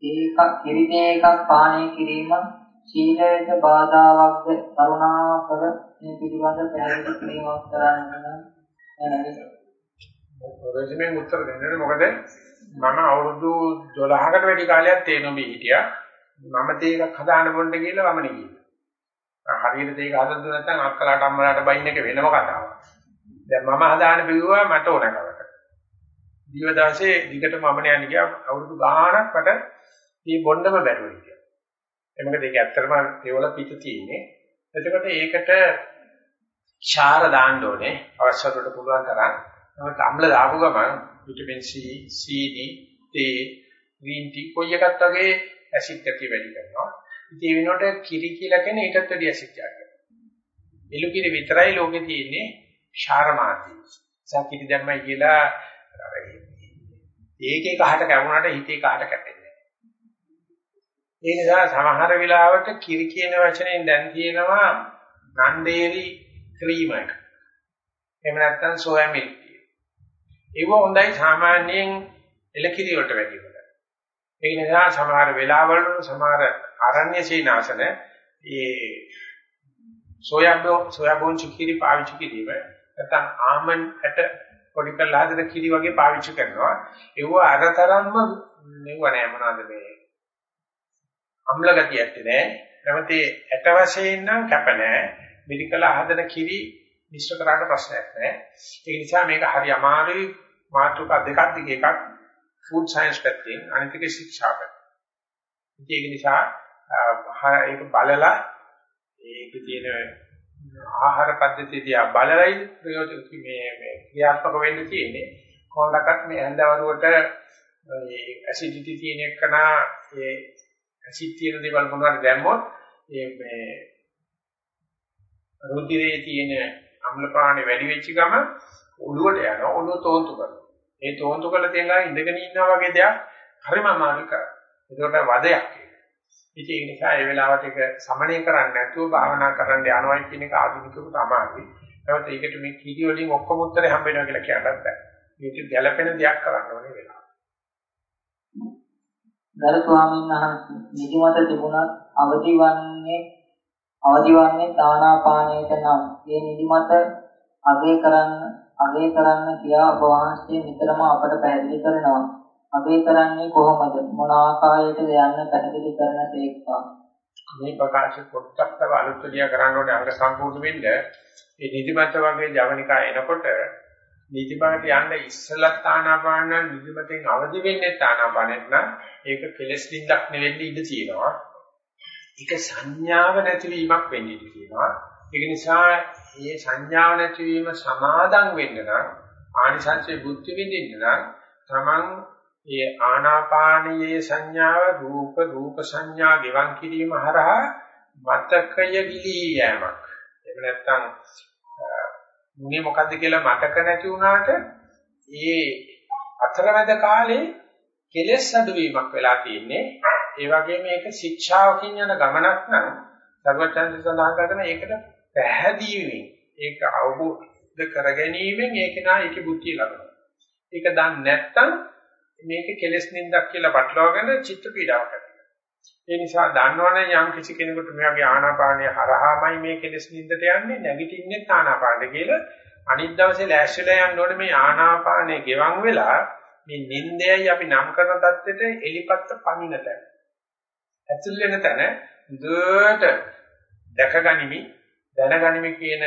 ඒකක් කිරිතේ එකක් පානය කිරීම සීලයට බාධාවක්ද කරුණාකර මේ පිළිබඳ පැහැදිලි කිරීමක් කරන්න රෙසිමෙන් උත්තර දෙන්නේ මොකද? මම අවුරුදු 12කට වැඩි කාලයක් තේනොබී හිටියා. මම තේකක් හදාන්න බොන්න කියලා වමනේ ගියා හරියට තේක හදන්න නැත්නම් අක්කලාට අම්මලාට බයින් එක වෙනම කතාවක්. දැන් මම හදාන්න බිව්වා මට ඕනකමට දිවදාසේ දිගට මමනේ යන්නේ ගියා අවුරුදු ගාණක් මට මේ බොන්නම බැරුවයි කියලා. ඒ මොකද ඒක ඇත්තටම ඒවල පිට තියෙන්නේ. එතකොට ඒකට ඡාර දාන්න ඕනේ. අවශ්‍යකට පුළුවන් තරම්. නමුත් අම්ල දාපු ගමන් vitamin C, C, D, T, green tea කොයි එකත් වගේ ඇසිඩ් ගතිය වැඩි කරනවා. ඉතින් ඒ වෙනකොට කිරි කියලා කියන්නේ ඊටත් වැඩි ඇසිඩ් ගන්නවා. එළු කිරි විතරයි ලෝකේ තියෙන්නේ ඡාර මාති. සාකිරි දැම්මයි කියලා ඒකේ කහට කැවුනට හිතේ කහට කැපෙන්නේ ඒ නිසා සමහර වෙලාවට කිරි කියන වචනයෙන් දැන් තියෙනවා නන්දේරි ක්‍රීම එක. එහෙම නැත්නම් සෝයා මිල්ක්. ඒක හොඳයි සාමාන්‍යයෙන් එලකිරි වලට වැඩි වෙනවා. ඒක නිසා සමහර වෙලාවල සමහර ආරණ්‍ය සීනාසන ඒ සෝයාබෝ සෝයාබෝන් චිකිරි පාවිච්චි කිරීම නැත්නම් ආමන් ඇට පොඩි කරලා හදන කිරි වගේ පාවිච්චි කරනවා. ඒව අරතරම්ම නෙව නෑ මොනවද මේ අම්ල ගතියක් නෑ. නැමෙති ඇට වශයෙන් නම් කැප නෑ. මිරිකලා හදන කිරි මිශ්‍ර කරාට ප්‍රශ්නයක් නෑ. ඒ නිසා මේක හරි අමාරුයි මාතෘකා දෙකක් දිගේ එකක් ෆුඩ් සයන්ස් පැත්තෙන් අනිත් එක ශික්ෂා පැත්ත. ඒක නිසා ඒක බලලා ඒක තියෙන ආහාර පද්ධතියදී බලලයි ප්‍රයෝජන මේ මේ ක්‍රියාත්මක වෙන්න තියෙන්නේ. කොහොමදක්වත් මේ ඇඳවරුවට මේ ඇසිඩිටි තියෙන එකන ඒ ඇසිඩ් තියෙන දේවල් මොනවද දැම්මොත් ඒ මේ රුධිරයේ තියෙන අම්ල ප්‍රාණි වැඩි වෙච්ච ගම ඔළුවට යනවා ඔළුව තෝන්තු කරනවා. ඒ තෝන්තු කරලා තියෙනවා ඉඳගෙන ඉන්නා වගේ දෙයක් හරිම අමාරු කරා. ඒකට වදයක් ඒක. ඉතින් ඒ නිසා ඒ වෙලාවට ඒක සමනය කරන්නේ නැතුව භාවනා කරන්න යනවා කියන එක ආධුනිකවට අමාරුයි. ඒවත් ඒකට මේ කීඩි වලින් ඔක්කොම උත්තරේ හම්බ වෙනවා කියලා කියන්නත් බෑ. මේක ගැළපෙන දෙයක් කරන්න ඕනේ වෙලාව. ගරු ස්වාමීන් වහන්සේ නිදිමත තිබුණත් අවදිවන්නේ අවදිවන්නේ තානාපානයට නම් මේ නිදිමත අගේ කරන්න අගේ කරන්න කියා ඔබ වහන්සේ නිතරම අපට පැහැදිලි කරනවා. අගේ කරන්නේ කොහොමද? මොන ආකාරයකද යන්න පැහැදිලි කරන තේක්වා. මේ ප්‍රකාශ පොට්ටක් තව අලුත්ලියා කරන්න ඕනේ අංග සම්පූර්ණ වෙන්න. මේ නිදිමත වගේ ජවනිකා එනකොට නිදිමත යන්න ඉස්සලත් ආනාපාන නිදිමතෙන් අවදි වෙන්නේ ආනාපානෙත් නම් ඒක කෙලස් බින්දක් නෙවෙයි ඉඳ තියෙනවා. ඒක සංඥාව නැතිවීමක් වෙන්නේ කියනවා. ඒක නිසා මේ සංඥාව නැතිවීම සමාදන් වෙන්න නම් ආනිසංසයේ බුද්ධ විඳින්න නම් තමන් මේ ආනාපානයේ සංඥාව රූප රූප සංඥා ගෙවන් කිරීම හරහා මතකය ගිලී යෑමක්. එහෙම නැත්නම් මුනේ මොකද්ද කියලා මතක නැති වුණාට ඒ අතරමැද කාලේ කෙලෙස් අඩුවීමක් වෙලා තියෙන්නේ. ඒ වගේම මේක ශික්ෂාවකින් යන ගමනක් නම් සර්වචන්ද සඳහන් කරන ඒකට පැහැදීමෙන් ඒක අවබෝධ කර ගැනීමෙන් ඒක නා ඒකේ බුද්ධිය ලබනවා. ඒක දන්නේ නැත්නම් මේක කෙලෙස් නින්දක් කියලා පටලවාගෙන චිත්ත පීඩාවක් ඇති ඒ නිසා දන්නවනේ යම් කිසි කෙනෙකුට මේ වගේ ආනාපානය හරහාමයි මේ කෙලෙස් නින්දට යන්නේ නැගිටින්නේ ආනාපානට කියලා අනිත් දවසේ ලෑස්තිලා යන්න ඕනේ මේ ආනාපානය ගෙවන් වෙලා මේ නින්දයයි අපි නම් කරන தත්ත්වෙට එලිපත්ත පණින තැන. ඇතුල් වෙන තැන දුවට දැකගනිමි දැනගනිමි කියන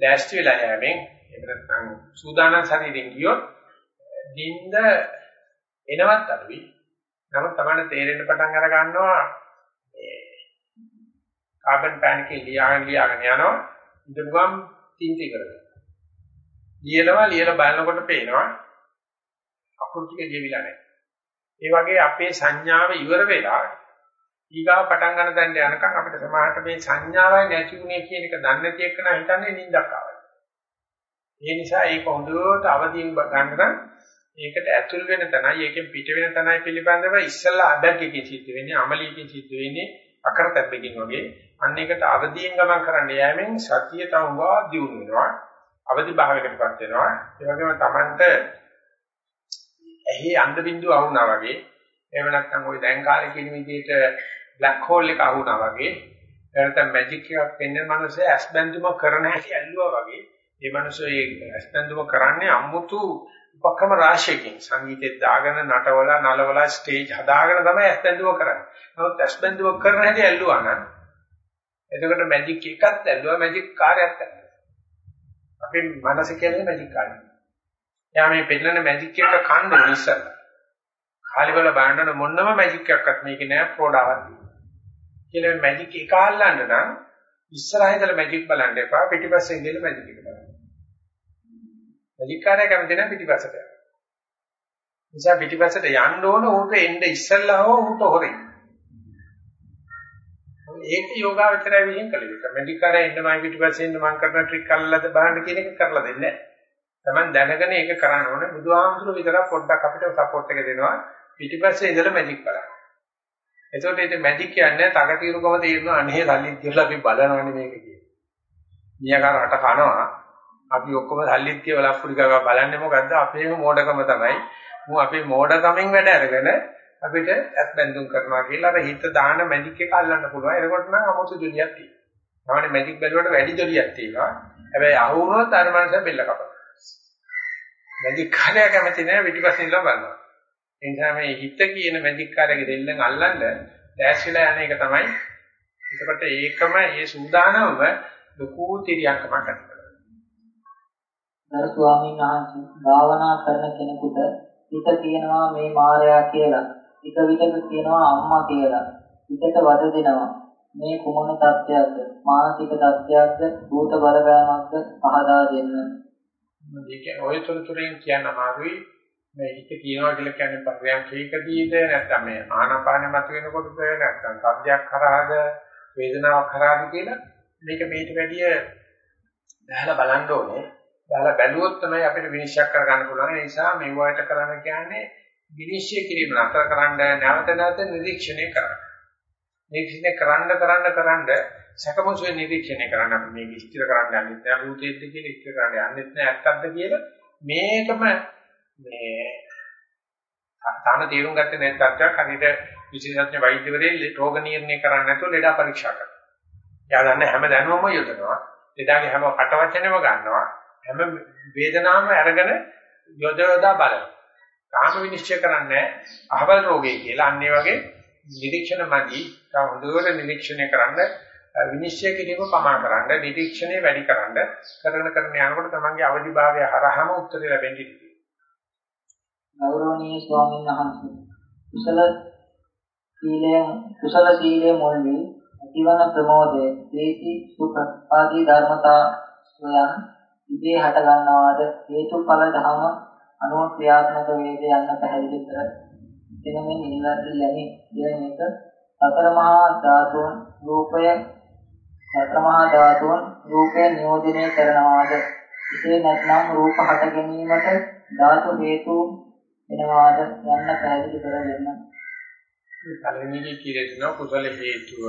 ලෑස්ති වෙලා යෑමෙන් එහෙම නැත්නම් සූදානම් ශරීරයෙන් ගියොත් නිින්ද එනවත් අඩුයි. නමුත් තමයි තේරෙන්න පටන් අර ගන්නවා මේ කාබන් පෑන්කේ ලියාගෙන ලියාගෙන යනවා ඉඳුගම් තින්ති කරගෙන. ලියනවා ලියලා බලනකොට පේනවා අකුරු ටික ලියවිලා නැහැ. ඒ වගේ අපේ සංඥාව ඉවර වෙලා ඊගාව පටන් ගන්න තැනට යනකම් අපිට සමාහට මේ සංඥාවයි නැති උනේ කියන එක දන්නේ නැති එකන හිතන්නේ නිින්දක් ආවයි. ඒ නිසා ඒක හොඳට අවදීන් ගන්න නම් ඒකට ඇතුල් වෙන තැනයි ඒකෙන් පිට වෙන තැනයි පිළිබඳව ඉස්සල්ලා අබැග්ගකින් සිද්ධ වෙන්නේ අමලියකින් සිද්ධ වෙන්නේ අකරතැබ්බකින් වගේ. අන්න ඒකට අවදීන් ගමන් කරන්න යෑමෙන් සතිය තවවා දියුණු වෙනවා. අවදි භාවයකටපත් වෙනවා. ඒ වගේම Tamanට ඇහි අන්ධ බින්දුව අහුණා වගේ. එහෙම නැත්නම් ওই දැන් කාලේ කියන විදිහට බ්ලැක් හෝල් එක අහුණා වගේ නැත්නම් මැජික් එකක් පෙන්වන මිනිස්සේ ඇස් බැඳුම කරන හැටි ඇල්ලුවා වගේ මේ මිනිස්සු ඒ ඇස් බැඳුම කරන්නේ අමුතු උපක්‍රම රාශියකින් සංගීතෙත් දාගෙන නටවලා නලවලා ස්ටේජ් හදාගෙන තමයි ඇස් බැඳුම කරන්නේ. නමුත් ඇස් බැඳුම කරන හැටි ඇල්ලුවා නම් එතකොට මැජික් එකක් ඇල්ලුවා මැජික් කාර්යයක් ඇල්ලුවා. අපේ මනස කියන්නේ මැජික් කාර්යය. යා මේ පෙන්නන මැජික් එක කන්න ඉස්සලා. කාලි වල බලන්න මොනම මැජික් එකක්වත් මේකේ නෑ ප්‍රෝඩාවක්. කියලා මැජික් එක අල්ලන්න නම් ඉස්සරහින් ඉඳලා මැජික් බලන්න එපා පිටිපස්සේ ඉඳලා මැජික් එක බලන්න. මැජික් කාර්යය කැමති නම් පිටිපස්සට යන්න. නිසා පිටිපස්සට යන්න ඕන ඌට එන්න ඉස්සෙල්ලා හෝ ඌට හොරේ. ඒක යෝගාවචරය විසින් කළ යුතුයි. මැජික් කාර්යය එන්න මම පිටිපස්සේ ඉන්න මම කරන ට්‍රික් අල්ලලා බලන්න කියන එක කරලා දෙන්නේ නැහැ. Taman දැනගෙන ඒක කරන්න ඕනේ. බුදුහාමුදුරුවෝ විතරක් පොඩ්ඩක් අපිට සපෝට් එක දෙනවා. පිටිපස්සේ ඉඳලා මැජික් බලන්න. එතකොට ඒක මැජික් කියන්නේ තකතිරුකම තේරෙනවා අනේ සල්ලි කියලා අපි බලනවනේ මේක කියන්නේ. මියාකාරට කනවා අපි ඔක්කොම සල්ලිත් කියලා ලප්පුඩි ගාව බලන්නේ මොකද්ද අපේම මෝඩකම තමයි මු අපේ මෝඩකමෙන් වැඩ අරගෙන අපිට ඇත් බැඳුම් කරනවා කියලා අර හිත දාන මැජික් එක අල්ලන්න පුළුවන්. ඒකට නම් අමුතු ජොලියක් තියෙනවා. තමයි මැජික් බැලුවට වැඩි ජොලියක් තියෙනවා. හැබැයි අහු වුණොත් අර මනස බෙල්ල කපනවා. මැජික් කාර්යය කැමති නෑ පිටිපස්සින් ඉඳලා බලනවා. ඒ නිසා මේ හිත කියන මැජික් කාර්යයේ දෙල්ලෙන් අල්ලන්න ඩෑෂ් වෙලා යන එක තමයි. එතකොට ඒකම ඒ සූදානමම ලකු තිරියක්කමක් ඇති කරනවා. නර ස්වාමීන් වහන්සේ භාවනා කරන කෙනෙකුට හිත කියනවා මේ මායя කියලා. එක විටක කියනවා අම්මා කියලා. හිතට වද දෙනවා. මේ කුමන තත්ත්වයක්ද? මානසික තත්ත්වයක්ද? භූත බලපෑමක්ද? පහදා දෙන්න. මේක ඔය තුරතුරෙන් කියන්න අමාරුයි. මේ හිත කියනවා කියලා කියන්නේ පරියන්කේකදීද නැත්නම් මේ ආනාපානෙ මත වෙනකොටද නැත්නම් සද්දයක් කරාද වේදනාවක් කරාද කියලා මේක මේට වැඩිය දැහලා බලන්න ඕනේ. දැහලා බැලුවොත් තමයි අපිට විනිශ්චය කරගන්න පුළුවන්. ඒ නිසා මේ වලට කරන්න කියන්නේ විනිශ්චය කිරීම නතර කරන්න නැවත නැවත නිරීක්ෂණය කරන්න. නිරීක්ෂණය කරන්න කරන්න කරන්න සකමසුවේ නිරීක්ෂණය කරන්න අපි මේක ඉස්තිර කරන්න යන්නේ නැහැ භූතයේද කියලා ඉස්තිර කරන්න යන්නේ නැහැ ඇත්තක්ද කියලා මේකම මේ තාන තීරුම් ගත්තේ නැති තත්ත්වයක් අනිත් විශේෂඥ වෛද්‍යවරේ රෝග නිర్ణය කරන්න නැතුව ලෙඩ පරීක්ෂා කරනවා. එයා දන්න හැම දැනුමම යොදනවා. ලෙඩාගේ හැම කටවචනෙම ගන්නවා. හැම වේදනාවම අරගෙන යොද යොදා බලනවා. තාම විනිශ්චය කරන්නේ අහවල් රෝගය කියලා. අන්න ඒ වගේ නිරීක්ෂණ මදි. තා හොඳට නිරීක්ෂණය කරන්න විනිශ්චය කිරීම පමා කරන්න නිරීක්ෂණය වැඩි කරන්න කරගෙන කරන යනකොට තමන්ගේ අවදිභාවය හරහාම උත්තර ලැබෙන්නේ. ගෞරවනීය ස්වාමීන් වහන්සේ. කුසල සීලය කුසල සීලය මුල් වී ඇතිවන ප්‍රමෝදය ප්‍රීති සුඛ ආදී ධර්මතා සොයන් ඉදී හට ගන්නවාද? හේතුඵල ධම අනුව ක්‍රියාත්මක වේද යන්න පැහැදිලි කර දෙනමින් ඉල්ලන්නේ දෙවෙනි එක සතර මහා ධාතුන් රූපය සතර මහා ධාතුන් රූපය නියෝජනය කරනවාද? එසේ නැත්නම් රූප හට ගැනීමට ධාතු හේතු වෙනවාද යන්න පැහැදිලි කර දෙන්න. පළවෙනි කීරේතන කුසල හේතුව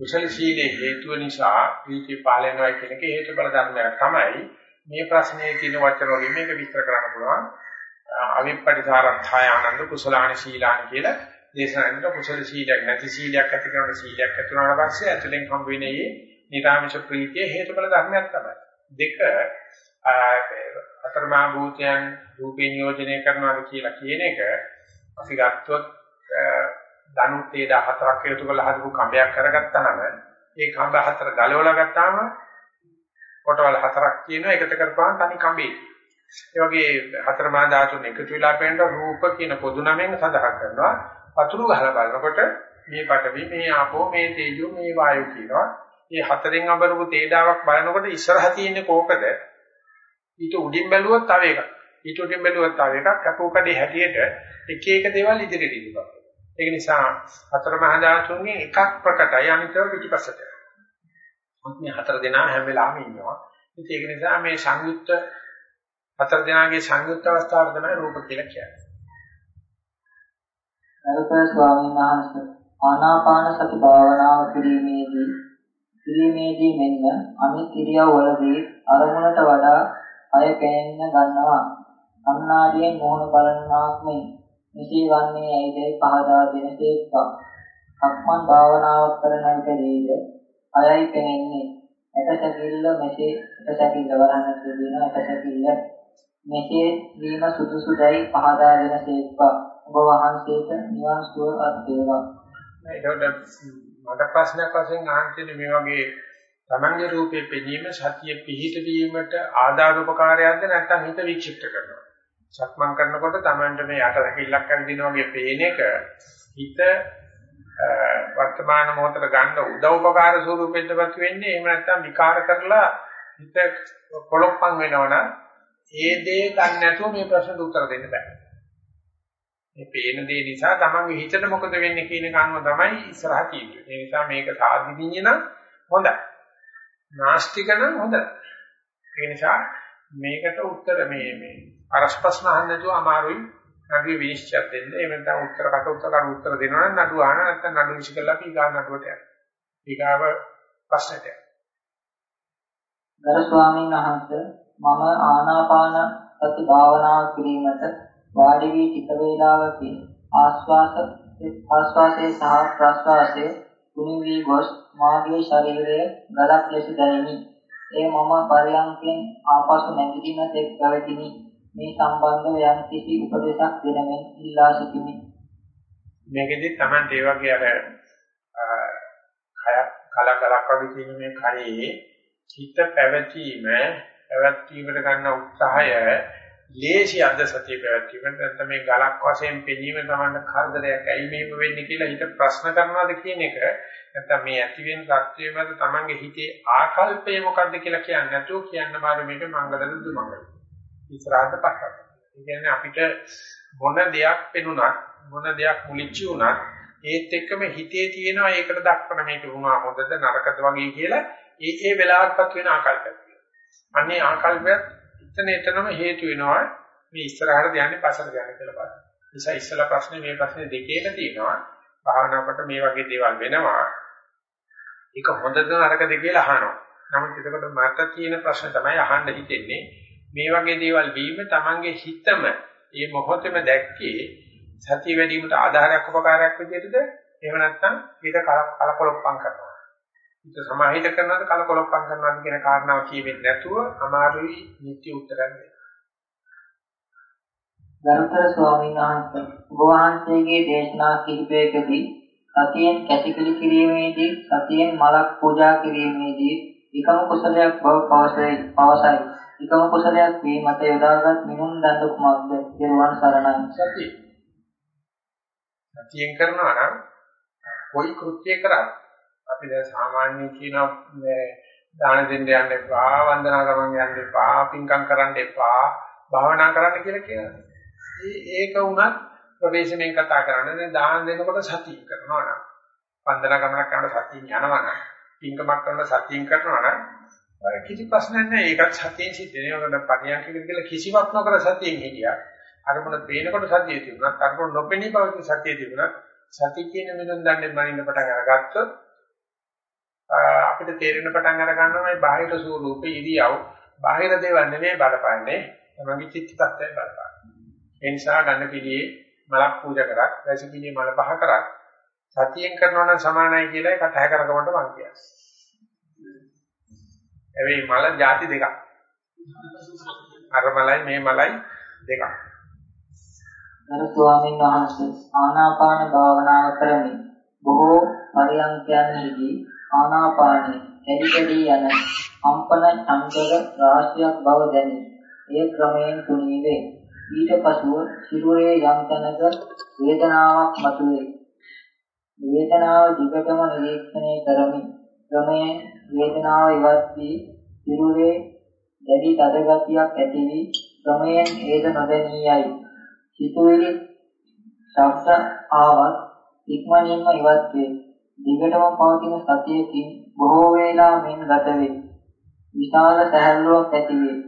කුසල සීලේ හේතුව නිසා ප්‍රීති පාලනය කියන එක හේතුඵල ධර්මයක් තමයි. මේ ප්‍රශ්නේ තියෙන වචන වලින් මේක විස්තර කරන්න පුළුවන්. අවිපටිසාරත්ථය ආනන්ද කුසලානි සීලානි කියලා දේශනාවෙන් කුසල සීලයක් නැති සීලයක් ඇති කරන සීලයක් ඇති වුණාට පස්සේ ඇතුලෙන් හම් වෙන්නේ නිරාමිෂ ප්‍රීතිය හේතුඵල ධර්මයක් තමයි. දෙක අතරමා භූතයන් රූපේ නියෝජනය කරනවා කියලා කියන එක අපි ගත්තොත් ධනුත් 14ක් හේතු කරලා හදපු කඹයක් කරගත්තාම ඒ කඹ හතර ගලවලා ගත්තාම කොටවල හතරක් තියෙනවා එකට කරපුවාම තනි කඹේ. ඒ වගේ හතරමා ධාතුන් එකතු වෙලා පෙන්නන රූප කියන පොදු නමෙන් සඳහන් කරනවා. වතුරු ගහලා බලනකොට මේ පඨවි මේ ආපෝ මේ තේජෝ මේ වායු කියනවා. මේ හතරෙන් අඹරපු තේඩාවක් බලනකොට ඉස්සරහා තියෙන්නේ කෝකද? ඊට උඩින් බැලුවොත් තව එකක්. ඊට උඩින් බැලුවොත් තව එකක්. කපෝකඩේ හැටියට එක එක දේවල් ඉදිරියට ඉදිරියට. ඒක නිසා හතර මහා ධාතුන්ගෙන් එකක් ප්‍රකටයි අනිතව පිටිපස්සට. මොකද මේ හතර දෙනා හැම වෙලාවෙම ඉන්නවා. ඉතින් ඒක නිසා මේ සංයුක්ත හතර දෙනාගේ සංයුක්ත අවස්ථාව තමයි රූප කියලා කියන්නේ. අරුප ස්වාමීන් වහන්සේ ආනාපාන සති භාවනාව කිරීමේදී කිරීමේදී මෙන්න අනිත් ක්‍රියාවලදී අරමුණට වඩා අය පෙනෙන්න ගන්නවා. අන්නාදියෙන් මොහොන බලනාක් මෙන් මෙසේ වන්නේ ඇයිදයි පහදා දෙනසේක්වා. අක්මන් භාවනාවක් කරන විටදීද අයයි පෙනෙන්නේ. ඇට සැකිල්ල මෙසේ ඇට සැකිල්ල වරන්න සිදුවන ඇට සැකිල්ල මෙසේ වීම සුදුසුදයි පහදා දෙනසේක්වා. ඔබ වහන්සේට නිවන් සුව අත්වේවා. ඒකට මට ප්‍රශ්නයක් වශයෙන් අහන්නේ මේ වගේ තමන්ගේ රූපේ පෙනීම සතිය පිහිට වීමට ආධාර උපකාරයක්ද නැත්නම් හිත වික්ෂිප්ත කරනවා. සක්මන් කරනකොට තමන්ට මේ යට රැකිල්ලක් අඳින වගේ පේන එක හිත වර්තමාන මොහොතට ගන්න උදව් උපකාර ස්වරූපෙන්වත් වෙන්නේ එහෙම නැත්නම් විකාර කරලා හිත කොලොප්පන් වෙනවනම් ඒ දේ ගන්න නැතුව මේ ප්‍රශ්නට උත්තර දෙන්න බෑ. මේ පේන දේ නිසා තමන්ගේ හිතට මොකද වෙන්නේ කියන කන්ව තමයි ඉස්සරහ තියෙන්නේ. ඒ නිසා මේක සාධිනිය නම් හොඳයි. නාස්තික නම් හොඳයි. ඒ නිසා මේකට උත්තර මේ මේ අරස්පස්න අහන්න නැතුව අමාරුයි නඩුවේ විනිශ්චය දෙන්න. එහෙම නැත්නම් උත්තර කට උත්තර කට උත්තර දෙනවා නම් නඩුව අහන නැත්නම් නඩුව විශ්කල්ලා අපි ඊගා නඩුවට යනවා. ඊගාව ප්‍රශ්නට යනවා. ගරු ස්වාමීන් වහන්සේ මම ආනාපාන සති භාවනාව කිරීමට වාඩි වී ටික වේලාවකින් ආශ්වාස ආශ්වාසයේ සහ ප්‍රශ්වාසයේ තුනී වී ගොස් මාගේ ශරීරයේ ගලක් ලෙස දැනිනි. ඒ මම පරයන්කෙන් ආපසු නැගිටින තෙක් පැවතිනි. මේ සම්බන්ධව යම් කිසි උපදේශක් දෙනමින් ඉල්ලා සිටිමි. මේකෙදි Tamante ඒ වගේ අර කය කලකලක් වගේ තියෙන මේ කයේ හිත පැවතීම පැවැත්වීමට ගන්න උත්සාහය ලේසි අද සතිය පැවැත්වීමට නැත්නම් මේ ගලක් වශයෙන් පෙනීම තමයි කරදරයක් ඇයි මේව වෙන්නේ කියලා හිත ප්‍රශ්න කරනවාද කියන එක නැත්නම් මේ ඇති වෙන සත්‍යය මත තමන්ගේ හිතේ ආකල්පය මොකද්ද කියලා කියන්නේ නැතුව කියන්න බාර මේක මංගලද දුමංගල ඉස්සරහට පස්සට. ඒ කියන්නේ අපිට මොන දෙයක් පෙනුනත් මොන දෙයක් මුලිච්චි වුණත් ඒත් එක්කම හිතේ තියෙනවා ඒකට දක්වන මේක වුණා හොඳද නරකද වගේ කියලා ඒ ඒ වෙලාවකත් වෙන ආකල්පයක්. අන්නේ ආකල්පයත් එතන එතනම හේතු වෙනවා මේ ඉස්සරහට යන්නේ පස්සට යන්නේ කියලා බලන්න. නිසා ඉස්සලා ප්‍රශ්නේ මේ ප්‍රශ්නේ දෙකේම තියෙනවා. භාවනාවට මේ වගේ දේවල් වෙනවා. ඒක හොඳද නරකද කියලා අහනවා. නමුත් එතකොට මට තියෙන ප්‍රශ්න තමයි අහන්න හිතෙන්නේ. මේ වගේ දේවල් වීම Tamange හිතම මේ මොහොතේම දැක්කේ සතිය වැඩිවීමට ආධාරයක් උපකාරයක් විදිහටද එහෙම නැත්නම් ඊට කලකොලොප්පම් කරනවා. හිත සමාහිත කරනවද කලකොලොප්පම් කරනවද කියන කාරණාව කියවෙන්නේ නැතුව අමාරුයි නිත්‍ය උත්තරයක් දෙන්න. ගරුතර ස්වාමීන් වහන්සේ වහන්සේගේ දේශනා කිහිපයකදී සතියෙන් කැසිකිලි කිරීමේදී සතියෙන් මලක් පූජා කිරීමේදී එකම කුසලයක් බව පවසයි පවසයි. එකම කුසලයක් වීමට යොදාගත් මිනුම් දඬු කුමක්ද? දේවන් සරණයි. සතිය. සතියෙන් කරනවා නම් කොයි කෘත්‍ය කරත් අපි දැන් සාමාන්‍ය කියන මේ දාන දෙන්න යන්න එපා වන්දනා කරන්න යන්න එපා පින්කම් කරන්න එපා භාවනා කරන්න කියලා කියනවා. ඒක වුණත් ප්‍රවේශමෙන් කතා කරන්නේ දාන දෙනකොට සතිය කරනවා නම් වන්දනා කරනකොට කරන සතියෙන් යනවා නම් පින්කමක් කරන සතියෙන් කරනවා නම් කිසි ප්‍රශ්නයක් නැහැ ඒකත් සතියෙන් සිද්ධ වෙනවා. පරියන්කෙක කියලා කිසිවක් නොකර සතියෙන් හිටියා. අරමුණ පේනකොට සතිය තිබුණත් අරමුණ නොපෙනී පවතින සතිය තිබුණත් සතිය කියන මිනුම් දන්නේ මනින්න පටන් අරගත්තොත් අපිට තේරෙන පටන් අර ගන්නවා මේ බාහිර ස්වරූප ඉරියව්. බාහිර දේවල් නෙමෙයි බලපාන්නේ. තමන්ගේ චිත්ත tattya බලපාන්නේ ඒ නිසා ගන්න පිළියේ මලක් පූජා කරක් වැසි පිළියේ මල පහ කරක් සතියෙන් කරනවා නම් සමානයි කියලා ඒකට හැය කරකමට මං කියන්නේ. හැබැයි මල ಜಾති දෙකක්. අර මලයි මේ මලයි දෙකක්. ගරු ස්වාමීන් වහන්සේ ආනාපාන භාවනාව කරමින් බොහෝ පරියන්කයන්හිදී ආනාපානයේ කැඩි කැඩි යන කම්පන චංචල රාශියක් බව දැනේ. ඒ ක්‍රමයෙන් තුනී වේ. ඊට පසුව සිරුරේ යම් තැනක වේදනාවක් මතුවේ. වේදනාව දිගටම නිරීක්ෂණය කරමි. ක්‍රමයෙන් වේදනාව ඉවත් වී සිරුරේ දැඩි තද ගතියක් ඇති වී ක්‍රමයෙන් ඒද නොදැනී යයි. සිතුවිලි ශබ්ද ආවත් ඉක්මනින්ම ඉවත් වේ. දිගටම පවතින සතියකින් බොහෝ වේලා මෙන් ගත වේ. විශාල සැහැල්ලුවක් ඇති වේ.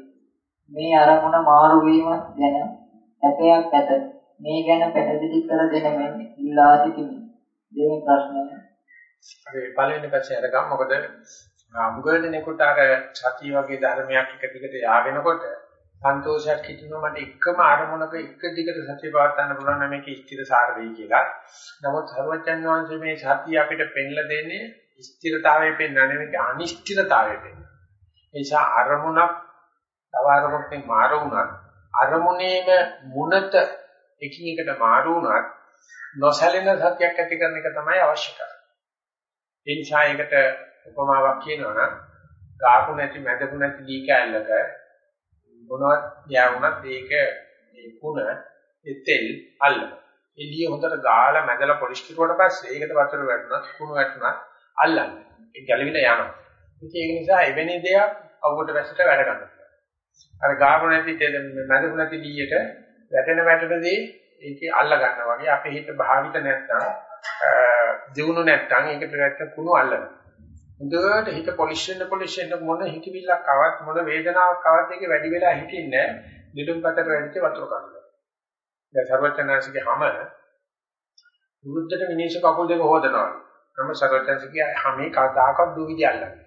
මේ අරමුණ මාරු වීම ගැන හැපයක් ඇත. මේ ගැන පැහැදිලි කර දෙන මෙන් ඉල්ලා සිටිමි. දෙවෙනි ප්‍රශ්නය. අපි පළවෙනි පැත්තේ අරගමු. මොකද මුගලදෙනෙකුට අර සතිය වගේ ධර්මයක් එක දිගට යාගෙනකොට සන්තෝෂයක් හිතෙනවා මට එකම අරමුණක එක දිගට සතිය පවත්වන්න පුළුවන් නම් මේක ස්ථිර සාර වෙයි කියලා. නමුත් සර්වචන් වහන්සේ මේ සතිය අපිට පෙන්ලා දෙන්නේ ස්ථිරතාවයේ පෙන්වන්නේ මේක අනිශ්චිතතාවයේ පෙන්වන්නේ. ඒ නිසා අරමුණක් තව අරමුණකින් මාරු වුණත් අරමුණේම මුනත එකින් එකට මාරු වුණත් නොසැලෙන සතියක් ඇති කරන එක තමයි අවශ්‍ය කරන්නේ. ඒ නිසා ඒකට උපමාවක් කියනවා නම් ගාපු නැති මැදපු නැති දී කැලලක මොනවත් යාවුණත් ඒක මේ කුණ එතෙල් අල්ලන. එළිය හොඳට ගාලා මැදලා පොලිෂ් කරුවට පස්සේ ඒකට වතුර වැටුණත් කුණු වැටුණත් අල්ලන්නේ. ඒක ගැලවිලා යනවා. ඒක නිසා එවැනි දෙයක් අවුවට වැසට වැඩ ගන්නවා. අර ගාපු නැති මැදපු නැති දීයට වැටෙන වැටෙනදී ඒකේ අල්ල ගන්නවා වගේ අපේ හිත භාවිත නැත්නම් දිනුන නැත්නම් ඒකට වැටෙන කුණු අල්ලනවා. හොඳට හිත පොලිෂ් වෙන්න පොලිෂ් වෙන්න මොන හිතවිල්ලක් ආවත් මොන වේදනාවක් ආවත් ඒකේ වැඩි වෙලා හිටින්නේ නිදුම්පතට වැඩිච්ච වතුර කනවා. දැන් සර්වචනාංශිකේ හැම වෘද්ධට මිනිස්සු කකුල් දෙක හොදනවා. නම් සර්වචනාංශිකේ හැමේ කවදාකවත් දුවිලි අල්ලන්නේ.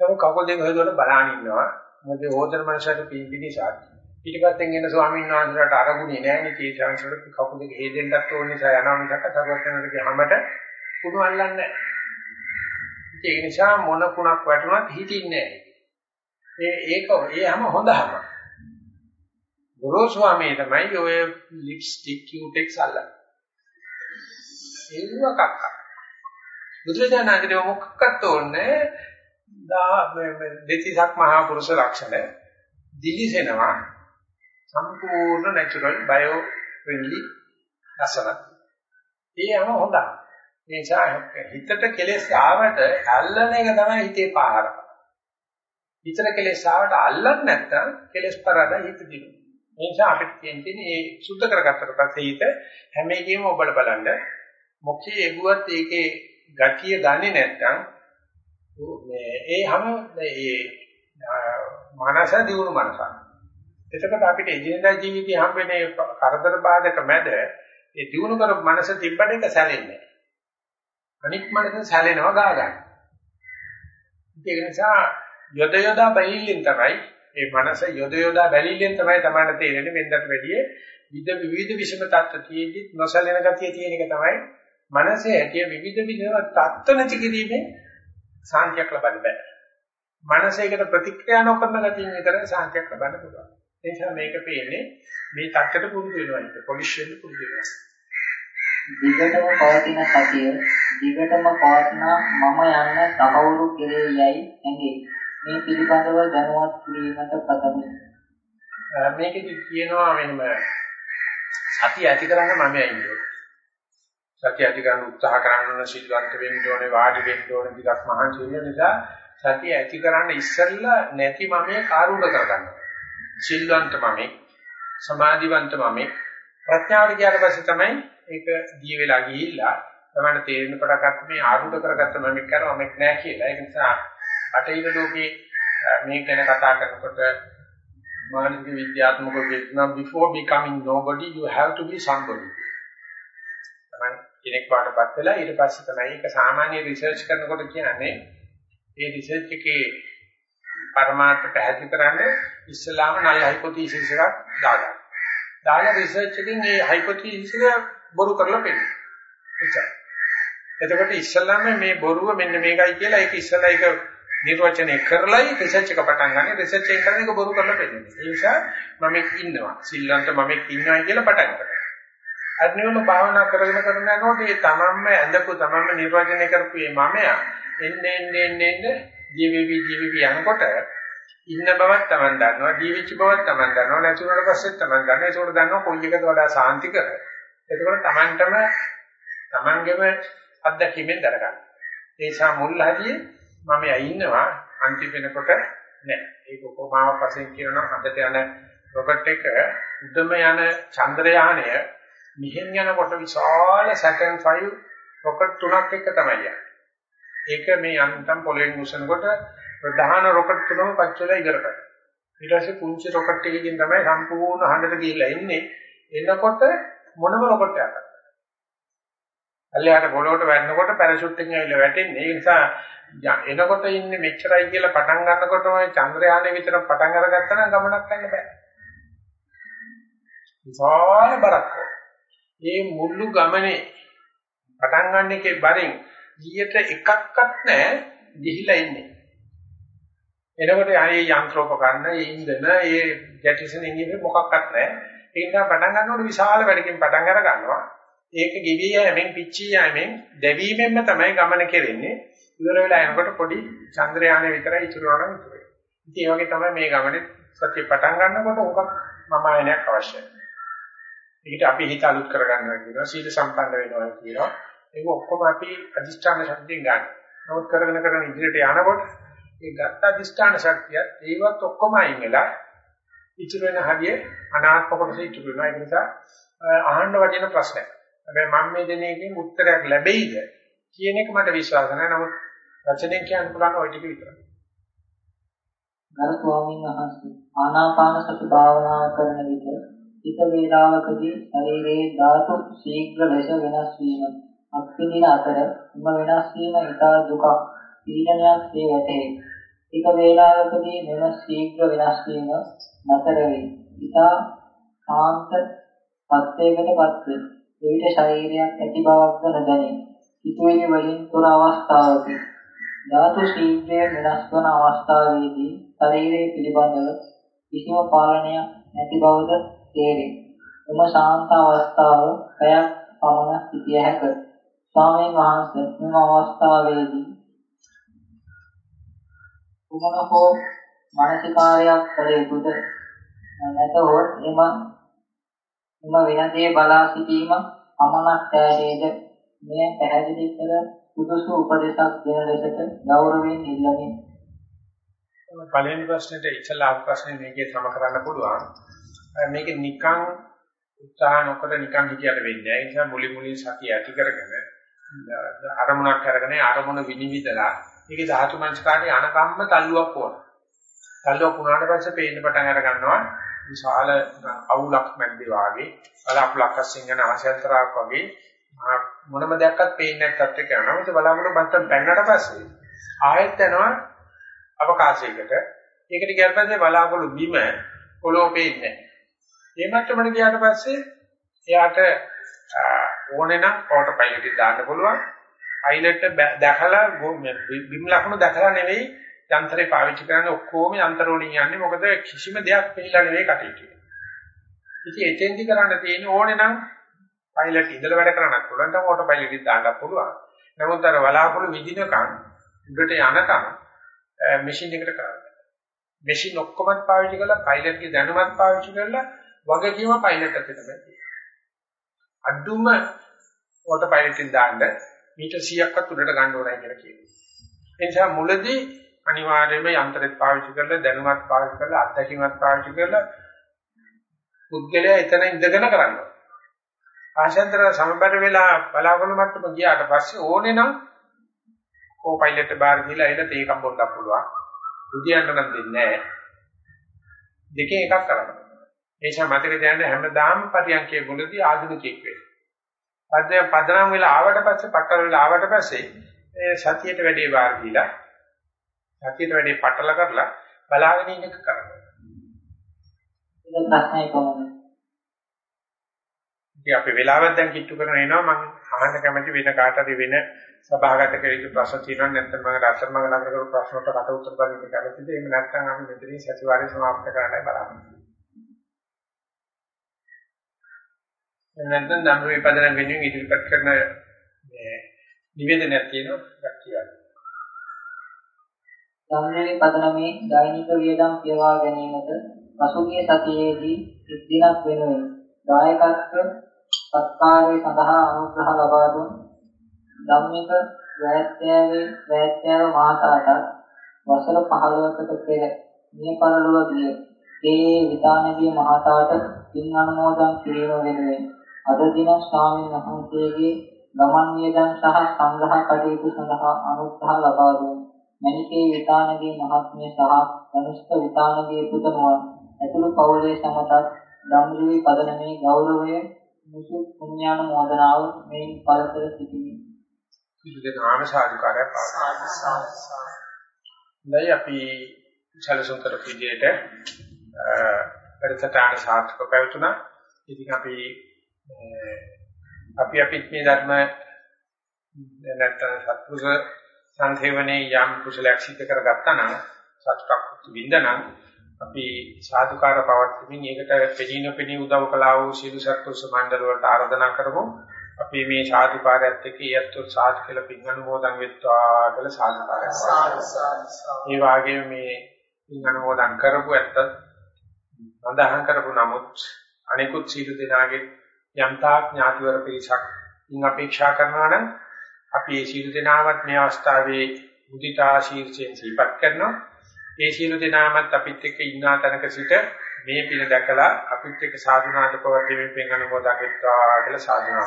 ඒක කකුල් දෙක හොදවල බලන් ඉන්නවා. මොකද හොදන මනසට පිම්පිනිසත් පිටිපස්සෙන් එන ස්වාමීන් වහන්සේලාට අරගුණේ නැහැ නේ තීසංශවල කකුල් දෙක හේදෙන්නත් ඕන නිසා යනවා මිසක සර්වඥාන්ගේ හැමත කුණු අල්ලන්නේ නැහැ. ඒ නිසා මොන කුණක් වැටුණත් හිතින්නේ නැහැ. ඒ ඒක ඒ හැම හොඳම. ගුරු ස්වාමී තමයි ඔය ලිප්ස්ටික් කියුටෙක්ස් අල්ලන්නේ. ඒව කක්ක. බුදුරජාණන්ගේ මොකක්වත් ඕනේ දෙතිසක් මහා පුරුෂ ලක්ෂණ දිලිසෙනවා සම්පූර්ණ නැචරල් බයෝ ෆ්‍රෙන්ඩලි ලස්සන. ඒම හොඳයි. ඒ නිසා හිතට කෙලෙස් ආවට අල්ලන එක තමයි හිතේ පාහර. හිතට කෙලෙස් ආවට අල්ලන්නේ නැත්නම් කෙලෙස් පරාද හිත දිනු. ඒ නිසා අපිට තියෙන්නේ මේ සුද්ධ කරගත්තට පස්සේ හිත හැම එකෙම ඔබල බලන්න මොකී එගුවත් ඒකේ ගතිය ගන්නේ නැත්නම් මේ ඒ හැම මේ මනස දියුණු මනසක්. එතකොට අපිට එදිනදා ජීවිතේ හම්බෙන්නේ කරදර බාධක මැද ඒ දිනු කර මනස තිබ්බට එක සැලෙන්නේ අනික් මනස සැලෙනවා ගා ගන්න. ඒක නිසා යොද යොදා බැලිල්ලෙන් තමයි ඒ මනස යොද යොදා බැලිල්ලෙන් තමයි තමයි තේරෙන්නේ වෙනදට වැඩිය විවිධ විවිධ විෂම තත්ත්ව තියෙද්දි නොසැලෙන ගතිය තියෙන එක තමයි මනසේ ඇතිය විවිධ විෂම තත්ත්ව නැති කිරීමේ සාන්තියක් ලබන්න බෑ. මනසේකට ප්‍රතික්‍රියා නොකරන ගතියින් විතර සාන්තියක් ලබන්න පුළුවන්. ඒ නිසා මේක පේන්නේ මේ තත්ත්වයට පුරුදු වෙනවා ඒක පොලිෂ් වෙන්න පුරුදු වෙනවා. දිගටම පවතින සතිය දිගටම පවත්න මම යන්න තහවුරු කෙරේ යයි ඇඟේ. මේ පිළිබඳව දැනුවත් කිරීමට පතමි. මේකෙදි කියනවා මෙන්න සතිය ඇති කරන්න මම ඇයින්නේ. සතිය ඇති කරන්න උත්සාහ කරන්න ඕන සිල්වන්ත වෙන්න ඕනේ වාඩි වෙන්න ඕනේ ටිකක් මහන්සි වෙන නිසා සතිය ඇති කරන්න ඉස්සෙල්ලා නැති මමේ කාරුණ්ඩ කරගන්නවා. සිල්වන්ත මමේ සමාධිවන්ත මමේ ප්‍රඥාවට ගියාට පස්සේ තමයි ඒක දිය වෙලා ගිහිල්ලා තමයි තේරෙන පටන් මේ ආරුඩ කරගත්ත මමෙක් කරා මමෙක් නෑ කියලා. ඒක නිසා බටහිර ලෝකේ මේ ගැන කතා කරනකොට මානසික විද්‍යාත්මක වෙනවා before becoming nobody you have to be somebody. තමයි කෙනෙක් වඩපත් වෙලා ඊට පස්සේ තමයි ඒක සාමාන්‍ය රිසර්ච් කරනකොට කියන්නේ ඒ රිසර්ච් එකේ පරමාර්ථ පැහැදිලි කරන්නේ ඉස්ලාම නල් හයිපොතීසිස් එකක් දාගන්න. දාලා රිසර්ච් එකකින් මේ හයිපොතීසිස් එක බොරු කරලා පෙන්නනවා. එච්චරයි. එතකොට ඉස්ලාම මේ බොරුව මෙන්න මේකයි කියලා ඒක ඉස්සලා ඒක නිර්වචනය කරලයි රිසර්ච් එක පටන් ගන්න. රිසර්ච් එක කරන එක බොරු කරලා පෙන්නනවා. ඒ නිසා මම ඉන්නවා. සිල්ලන්ත මම ඉන්නවා කියලා පටන් ගන්නවා. අර්ණියම භාවනා කරගෙන කරන යනකොට මේ තමන්ම ඇඳපු තමන්ම නිර්වචනය කරපු මේ මමයා එන්නේ එන්නේ එන්නේ ජීවිවි ජීවිවි යනකොට ඉන්න බවක් Taman දන්නවා, ජීවිච්ච බවක් Taman දන්නවා, නැති වුණාට පස්සේ Taman දන්නවා. ඒකෝට දන්නවා කොයි එකද වඩා සාන්ති කර. ඒකෝට Tamanටම Tamanගෙම අත්දැකීමෙන් දරගන්න. ඒ නිසා මුල් හදියේ මම ඉන්නවා අන්තිම වෙනකොට නෑ. ඒක කොමාවක් වශයෙන් කියනවා අදට යන රොකට් එක උඩම යන චන්ද්‍රයානය මිහෙන් යනකොට විශාල Saturn 5 රොකට් තුනක් එක තමයි යන්නේ. ඒක මේ අන්තම් පොළවෙන් උස්සනකොට ප්‍රධාන රොකට් තුනම පච්චලා ඉවර කරනවා. ඊට පස්සේ පුංචි රොකට් එකකින් තමයි සම්පූර්ණ හඬට ගිහිල්ලා එන්නේ. එනකොට මොනම රොකට් එකක්. අල්ලයට පොළොවට වැටෙනකොට පැරෂූට් එකෙන් ඇවිල්ලා වැටෙන්නේ. ඒ නිසා එනකොට ඉන්නේ මෙච්චරයි කියලා පටන් ගන්නකොටම චන්ද්‍රයානේ විතර පටන් අරගත්තා නම් ගමනක් යන්න බෑ. විශාල බරක්. මේ මුළු ගමනේ පටන් ගන්න එකේ බරෙන් ගියට එකක්වත් නැහැ ගිහිලා ඉන්නේ. එනකොට ආයේ යන්ත්‍රෝපකරණ, ඒ ඉන්ධන, ඒ ජැටිසන් ඉන්ජින් මොකක්වත් නැහැ. ඒ නිසා පටන් ගන්නකොට විශාල වැඩකින් පටන් අර ගන්නවා. ඒක ගෙවි යෑමෙන්, පිච්චි යෑමෙන්, දැවීමෙන්ම තමයි ගමන කෙරෙන්නේ. ඉවර වෙලා යනකොට පොඩි චන්ද්‍රයානය විතරයි ඉතුරු වෙනවා ඉතුරු වෙන්නේ. ඉතින් ඒ වගේ තමයි මේ ගමනේ සත්‍ය පටන් ගන්නකොට උගක් මම ආයනයක් අවශ්‍යයි. ඒකට අපි හිත අලුත් කරගන්නවා කියනවා, සීල සම්පන්න වෙනවා කියනවා. ඒක ඔක්කොම අපි අදිෂ්ඨාන ශක්තියෙන් ගන්න. නමුත් කරගෙන කරගෙන ඉදිරියට යනකොට ඒ ගත්ත අදිෂ්ඨාන ශක්තිය ඒවත් ඔක්කොම අයින් වෙලා ඉතුරු වෙන හදිය අනාත්ම කොටස ඉතුරු වෙනවා. ඒ නිසා අහන්න වටින ප්‍රශ්නයක්. හැබැයි මම මේ දෙන එකෙන් උත්තරයක් ලැබෙයිද කියන එක මට විශ්වාස නැහැ. නමුත් වචනෙන් කියන්න පුළුවන් ওই ටික විතරයි. ගරු ස්වාමීන් වහන්සේ ආනාපාන සති භාවනාව කරන විට ටික වේලාවකදී ශරීරයේ ධාතු ශීඝ්‍ර ලෙස වෙනස් වීම අත්විඳින අතර උම වෙනස් වීම ඉතා දුකක් පීඩනයක් සේ වැටේ. ටික වේලාවකදී මෙම ශීඝ්‍ර වෙනස් වීම නතර වේ. ඉතා කාන්ත පත්‍යයකට පත්වේ. එවිට ශරීරයක් ඇති බවක්ද නොදැනේ. සිතුවිලි වලින් තොර අවස්ථාවකි. ධාතු ශීඝ්‍රයෙන් වෙනස් වන අවස්ථාවේදී ශරීරයේ පිළිබඳව කිසිම පාලනයක් නැති බවද තේරේ. එම ශාන්ත අවස්ථාව පැයක් පමණ සිටිය හැක. ස්වාමීන් වහන්සේ මෙම අවස්ථාවේදී කුමන හෝ මානසිකාරයක් කළ යුතුද නැතහොත් එම එම වෙනදේ බලා සිටීම පමණක් ඇරේද මෙය පැහැදිලි කර සුදුසු උපදේශක් දෙන ලෙසට ගෞරවයෙන් ඉල්ලමි. පළවෙනි ප්‍රශ්නෙට ඉස්සලා ප්‍රශ්නේ මේකේ සම කරන්න පුළුවන්. මේක නිකන් උත්සාහ නොකර නිකන් හිතියට වෙන්නේ නැහැ. ඒ නිසා මුලි මුලි සතිය ඇති කරගෙන අරමුණක් අරගෙන අරමුණ විනිවිදලා මේකේ ධාතු මනස්කාරේ අනකම්ම තල්ලුවක් ඕන. තල්ලුවක් වුණාට පස්සේ පේන්න පටන් අර ගන්නවා විශාල අවුලක් මැද්දේ වාගේ බලාපොරොත්තු අස්සෙන් යන ආශයන්තරාවක් වගේ මොනම දෙයක්වත් පේන්නේ නැත්ත් එක යනවා. ඒක බලාපොරොත්තු බත්තම් පැන්නට පස්සේ ආයෙත් යනවා අවකාශයකට. ඒකට ගියාට පස්සේ බලාපොරොත්තු බිම පොළොව පේන්නේ නැහැ. මේ මට්ටමට ගියාට පස්සේ එයාට ඕනේ නම් ඕටෝ පයිලට් එක දාන්න පුළුවන්. පයිලට් දැකලා බිම් ලකුණු දැකලා නෙවෙයි යන්ත්‍රේ පාවිච්චි කරන්නේ ඔක්කොම යන්ත්‍ර වලින් යන්නේ මොකද කිසිම දෙයක් පිළිලා නෙවෙයි කටයුතු. ඉතින් එතෙන්දි කරන්න තියෙන්නේ ඕනේ නම් පයිලට් ඉඳලා වැඩ කරන්නත් පුළුවන්. නැත්නම් ඕටෝ පයිලට් එක දාන්නත් පුළුවන්. නමුත් අර වලාකුළු විදිනකන් උඩට යනකම් මැෂින් එකට කරන්න. මැෂින් ඔක්කොම පාවිච්චි කරලා පයිලට්ගේ දැනුමත් පාවිච්චි කරලා වගකීම පයිලට් එක්ක තමයි. අඩුම ඕටෝ පයිලට් එකෙන් දාන්න මීටර් 100ක්වත් උඩට ගන්න ඕනයි කියලා කියනවා. ඒ නිසා මුලදී අනිවාර්යයෙන්ම යන්ත්‍රෙත් පාවිච්චි කරලා දැනුමත් පාවිච්චි කරලා අත්දැකීමත් පාවිච්චි කරලා පුද්ගලයා එතන ඉඳගෙන කරනවා. ආශාන්තර සමබර වෙලා බලාපොරොත්තු මට්ටම ගියාට පස්සේ ඕනේ නම් කෝ පයිලට් බාර දීලා එන තේකම් බොන්නත් පුළුවන්. බුදියන්න නම් දෙන්නේ නැහැ. දෙකෙන් එකක් කරන්න. ඒ නිසා මතක තියාගන්න හැමදාම පරියන්කේ මුලදී ආධුනිකෙක් වෙන්න. පද්‍ය පදනම් වෙලා ආවට පස්සේ පටල වෙලා ආවට පස්සේ ඒ සතියට වැඩේ බාර දීලා සතියට වැඩේ පටල කරලා බලාගෙන ඉන්න එක කරන්න. ඒක ප්‍රශ්නයි කොහොමද? ඉතින් අපි වෙලාවක් දැන් කිට්ටු කරගෙන එනවා. මම අහන්න කැමති වෙන කාට හරි වෙන සභාගත කෙරෙහි ප්‍රශ්න තියෙනවා. නැත්නම් මම රාත්‍රී මම නතර කරපු ප්‍රශ්න වලට කට උත්තර දෙන්න කැමතිද එහෙම නැත්නම් අපි මෙතනින් සතිವಾರය සමාප්ත කරන්නයි බලාපොරොත්තු නැත්නම් ධම්ම විපදන වෙනුවෙන් ඉදිරිපත් කරන මේ නිවේදනයක් තියෙනවා කියලා. ධම්ම විපදනමේ දෛනික වියදම් කියවා ගැනීමට පසුගිය සතියේදී එක් දිනක් වෙනුවෙන් දායකත්ව සත්කාරය සඳහා අනුග්‍රහ ලබා දුන් ධම්මික වැයත්යාවේ වැයත්යාව මහතාට වසර 15කට පෙර මේ පරලොව ගිය ඒ විතානගේ මහතාට පින් අනුමෝදන් කිරීම වෙනුවෙන් අද දින ස්වාමීන් වහන්සේගේ ගමන් වියදම් සහ සංග්‍රහ කටයුතු සඳහා අනුග්‍රහ ලබා දුන් මණිකේ විතානගේ මහත්මිය සහ කනිෂ්ඨ විතානගේ පුතණුවන් ඇතුළු පවුලේ සමටත් ධම්මජීවි පදනමේ ගෞරවය මුසු පුණ්‍යානුමෝදනාව මෙයින් පළ කර සිටිමි. සිදු දෙනාම සාධුකාරය පාසා. දැන් අපි සැලසුම් කරපු විදිහට පරිත්‍යාග සාර්ථක පැවතුණා. ඉතින් අපි අපි අපිත් මේ ධර්ම නැත්නම් සත්පුරුෂ සංසේවනේ යම් කුසලයක් සිද්ධ කරගත්තා නම් සත්‍යක් වින්දනම් අපි සාදුකාර පවත්වමින් ඒකට පෙනීන පෙනී උදව් කළා වූ සීල සත්පුරුෂ මණ්ඩල වලට ආරාධනා කරමු. අපි මේ සාදුකාරයත් එක්ක ඊයත් සාදු කියලා පින් අනුමෝදන් වෙත්වා කියලා සාදුකාරය. ඒ වගේම මේ පින් අනුමෝදන් කරපු ඇත්ත සඳහන් කරපු නමුත් අනිකුත් සීල දෙනාගේ යම්තා ඥාතිවර පිරිසක් ඉන් අපේක්ෂා කරනවා නම් අපි මේ සීල දෙනාවත් මේ අවස්ථාවේ මුදිතා ශීර්ෂයෙන් සිහිපත් කරනවා. ඒ සීල දෙනාමත් අපිත් එක්ක ඉන්නා තැනක සිට මේ පින දැකලා අපිත් එක්ක සාධනාට පවතිමින් පින් අනුමෝදන් වෙත්වා කියලා සාධනා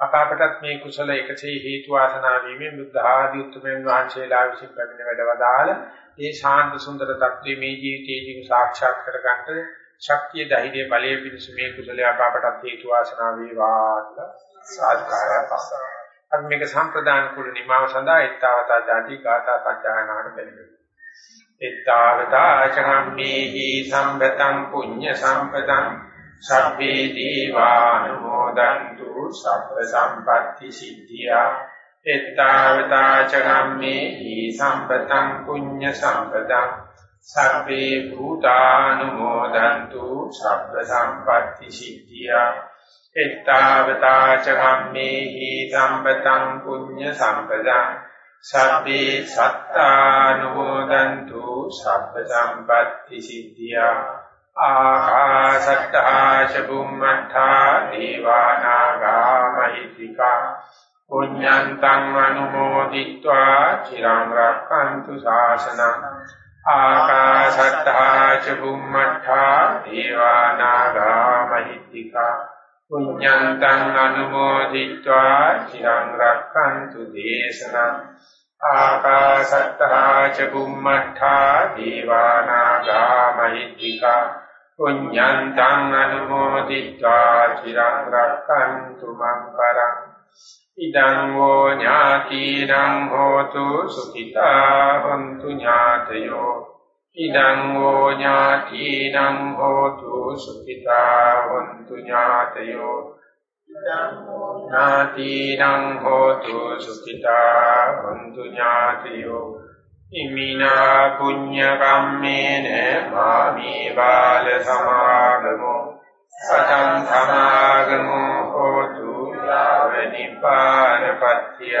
අපාපටත් මේ කුසල එකසේ හේතු වාසනා වීමෙන් බුද්ධ ආදී උතුම්යන් වහන්සේලා විසින් පැමිණ වැඩවදාල ඒ ශාන්ත සුන්දර තත්ත්වයේ මේ ජීවිතයේදී සාක්ෂාත් කරගන්න ශක්තිය ධෛර්ය බලය පිණිස මේ කුසලය අපාපටත් හේතු වාසනා වේවා කියලා සාදුකාරය පස්සා. අපි මේක සම්ප්‍රදාන කුල නිමාව සඳහා ඊතාවතා ಜಾති ගාථා සජ්ජායනාවට පෙළඹෙනවා. එත්තාවතා චම්මේහි සම්පතං පුඤ්ඤ සම්පතං සබ්බේ දීවානුමෝදන්තු සබ්බ සම්පatti සිද්ධියා එත්තාවතා චම්මේහි සම්පතං පුඤ්ඤ සම්පතං සබ්බේ භූතානුමෝදන්තු සබ්බ සම්පatti සිද්ධියා එත්තාවතා චම්මේහි සම්පතං පුඤ්ඤ සම්පතං සබ්බේ සත්තානුමෝදන්තු සබ්බ සම්පatti සිද්ධියා ආකාශට්ටා චුම්මඨා දීවානාගා මහිත්‍තිකා පුඤ්ඤන්තං අනුමෝදිत्वा චිරං රක්ඛන්තු ශාසනං ආකාශට්ටා චුම්මඨා දීවානාගා මහිත්‍තිකා පුඤ්ඤන්තං අනුමෝදිत्वा চিරං රක්ඛන්තු දේශනං ආකාශත්තා ච බුම්මඨා දීවානාගා මහිද්దికා පුඤ්ඤන්තං අනුමෝදිत्वा চিරං රක්ඛන්තු මං කරං ඉදං වෝ ඥාතිනං හෝතු සුඛිතා හොන්තු ඥාතයෝ ඉදං වූ ඥාතිනං හෝතු සුඛිතා හොන්තු ඥාතයෝ. ඥාතිනං හෝතු සුඛිතා හොන්තු ඥාතයෝ. ඉමිනා පුඤ්ඤ කම්මේන මාමි බාල සමාගමෝ. සතං සමාගමෝ හෝතු යාව නිපාන පත්‍තිය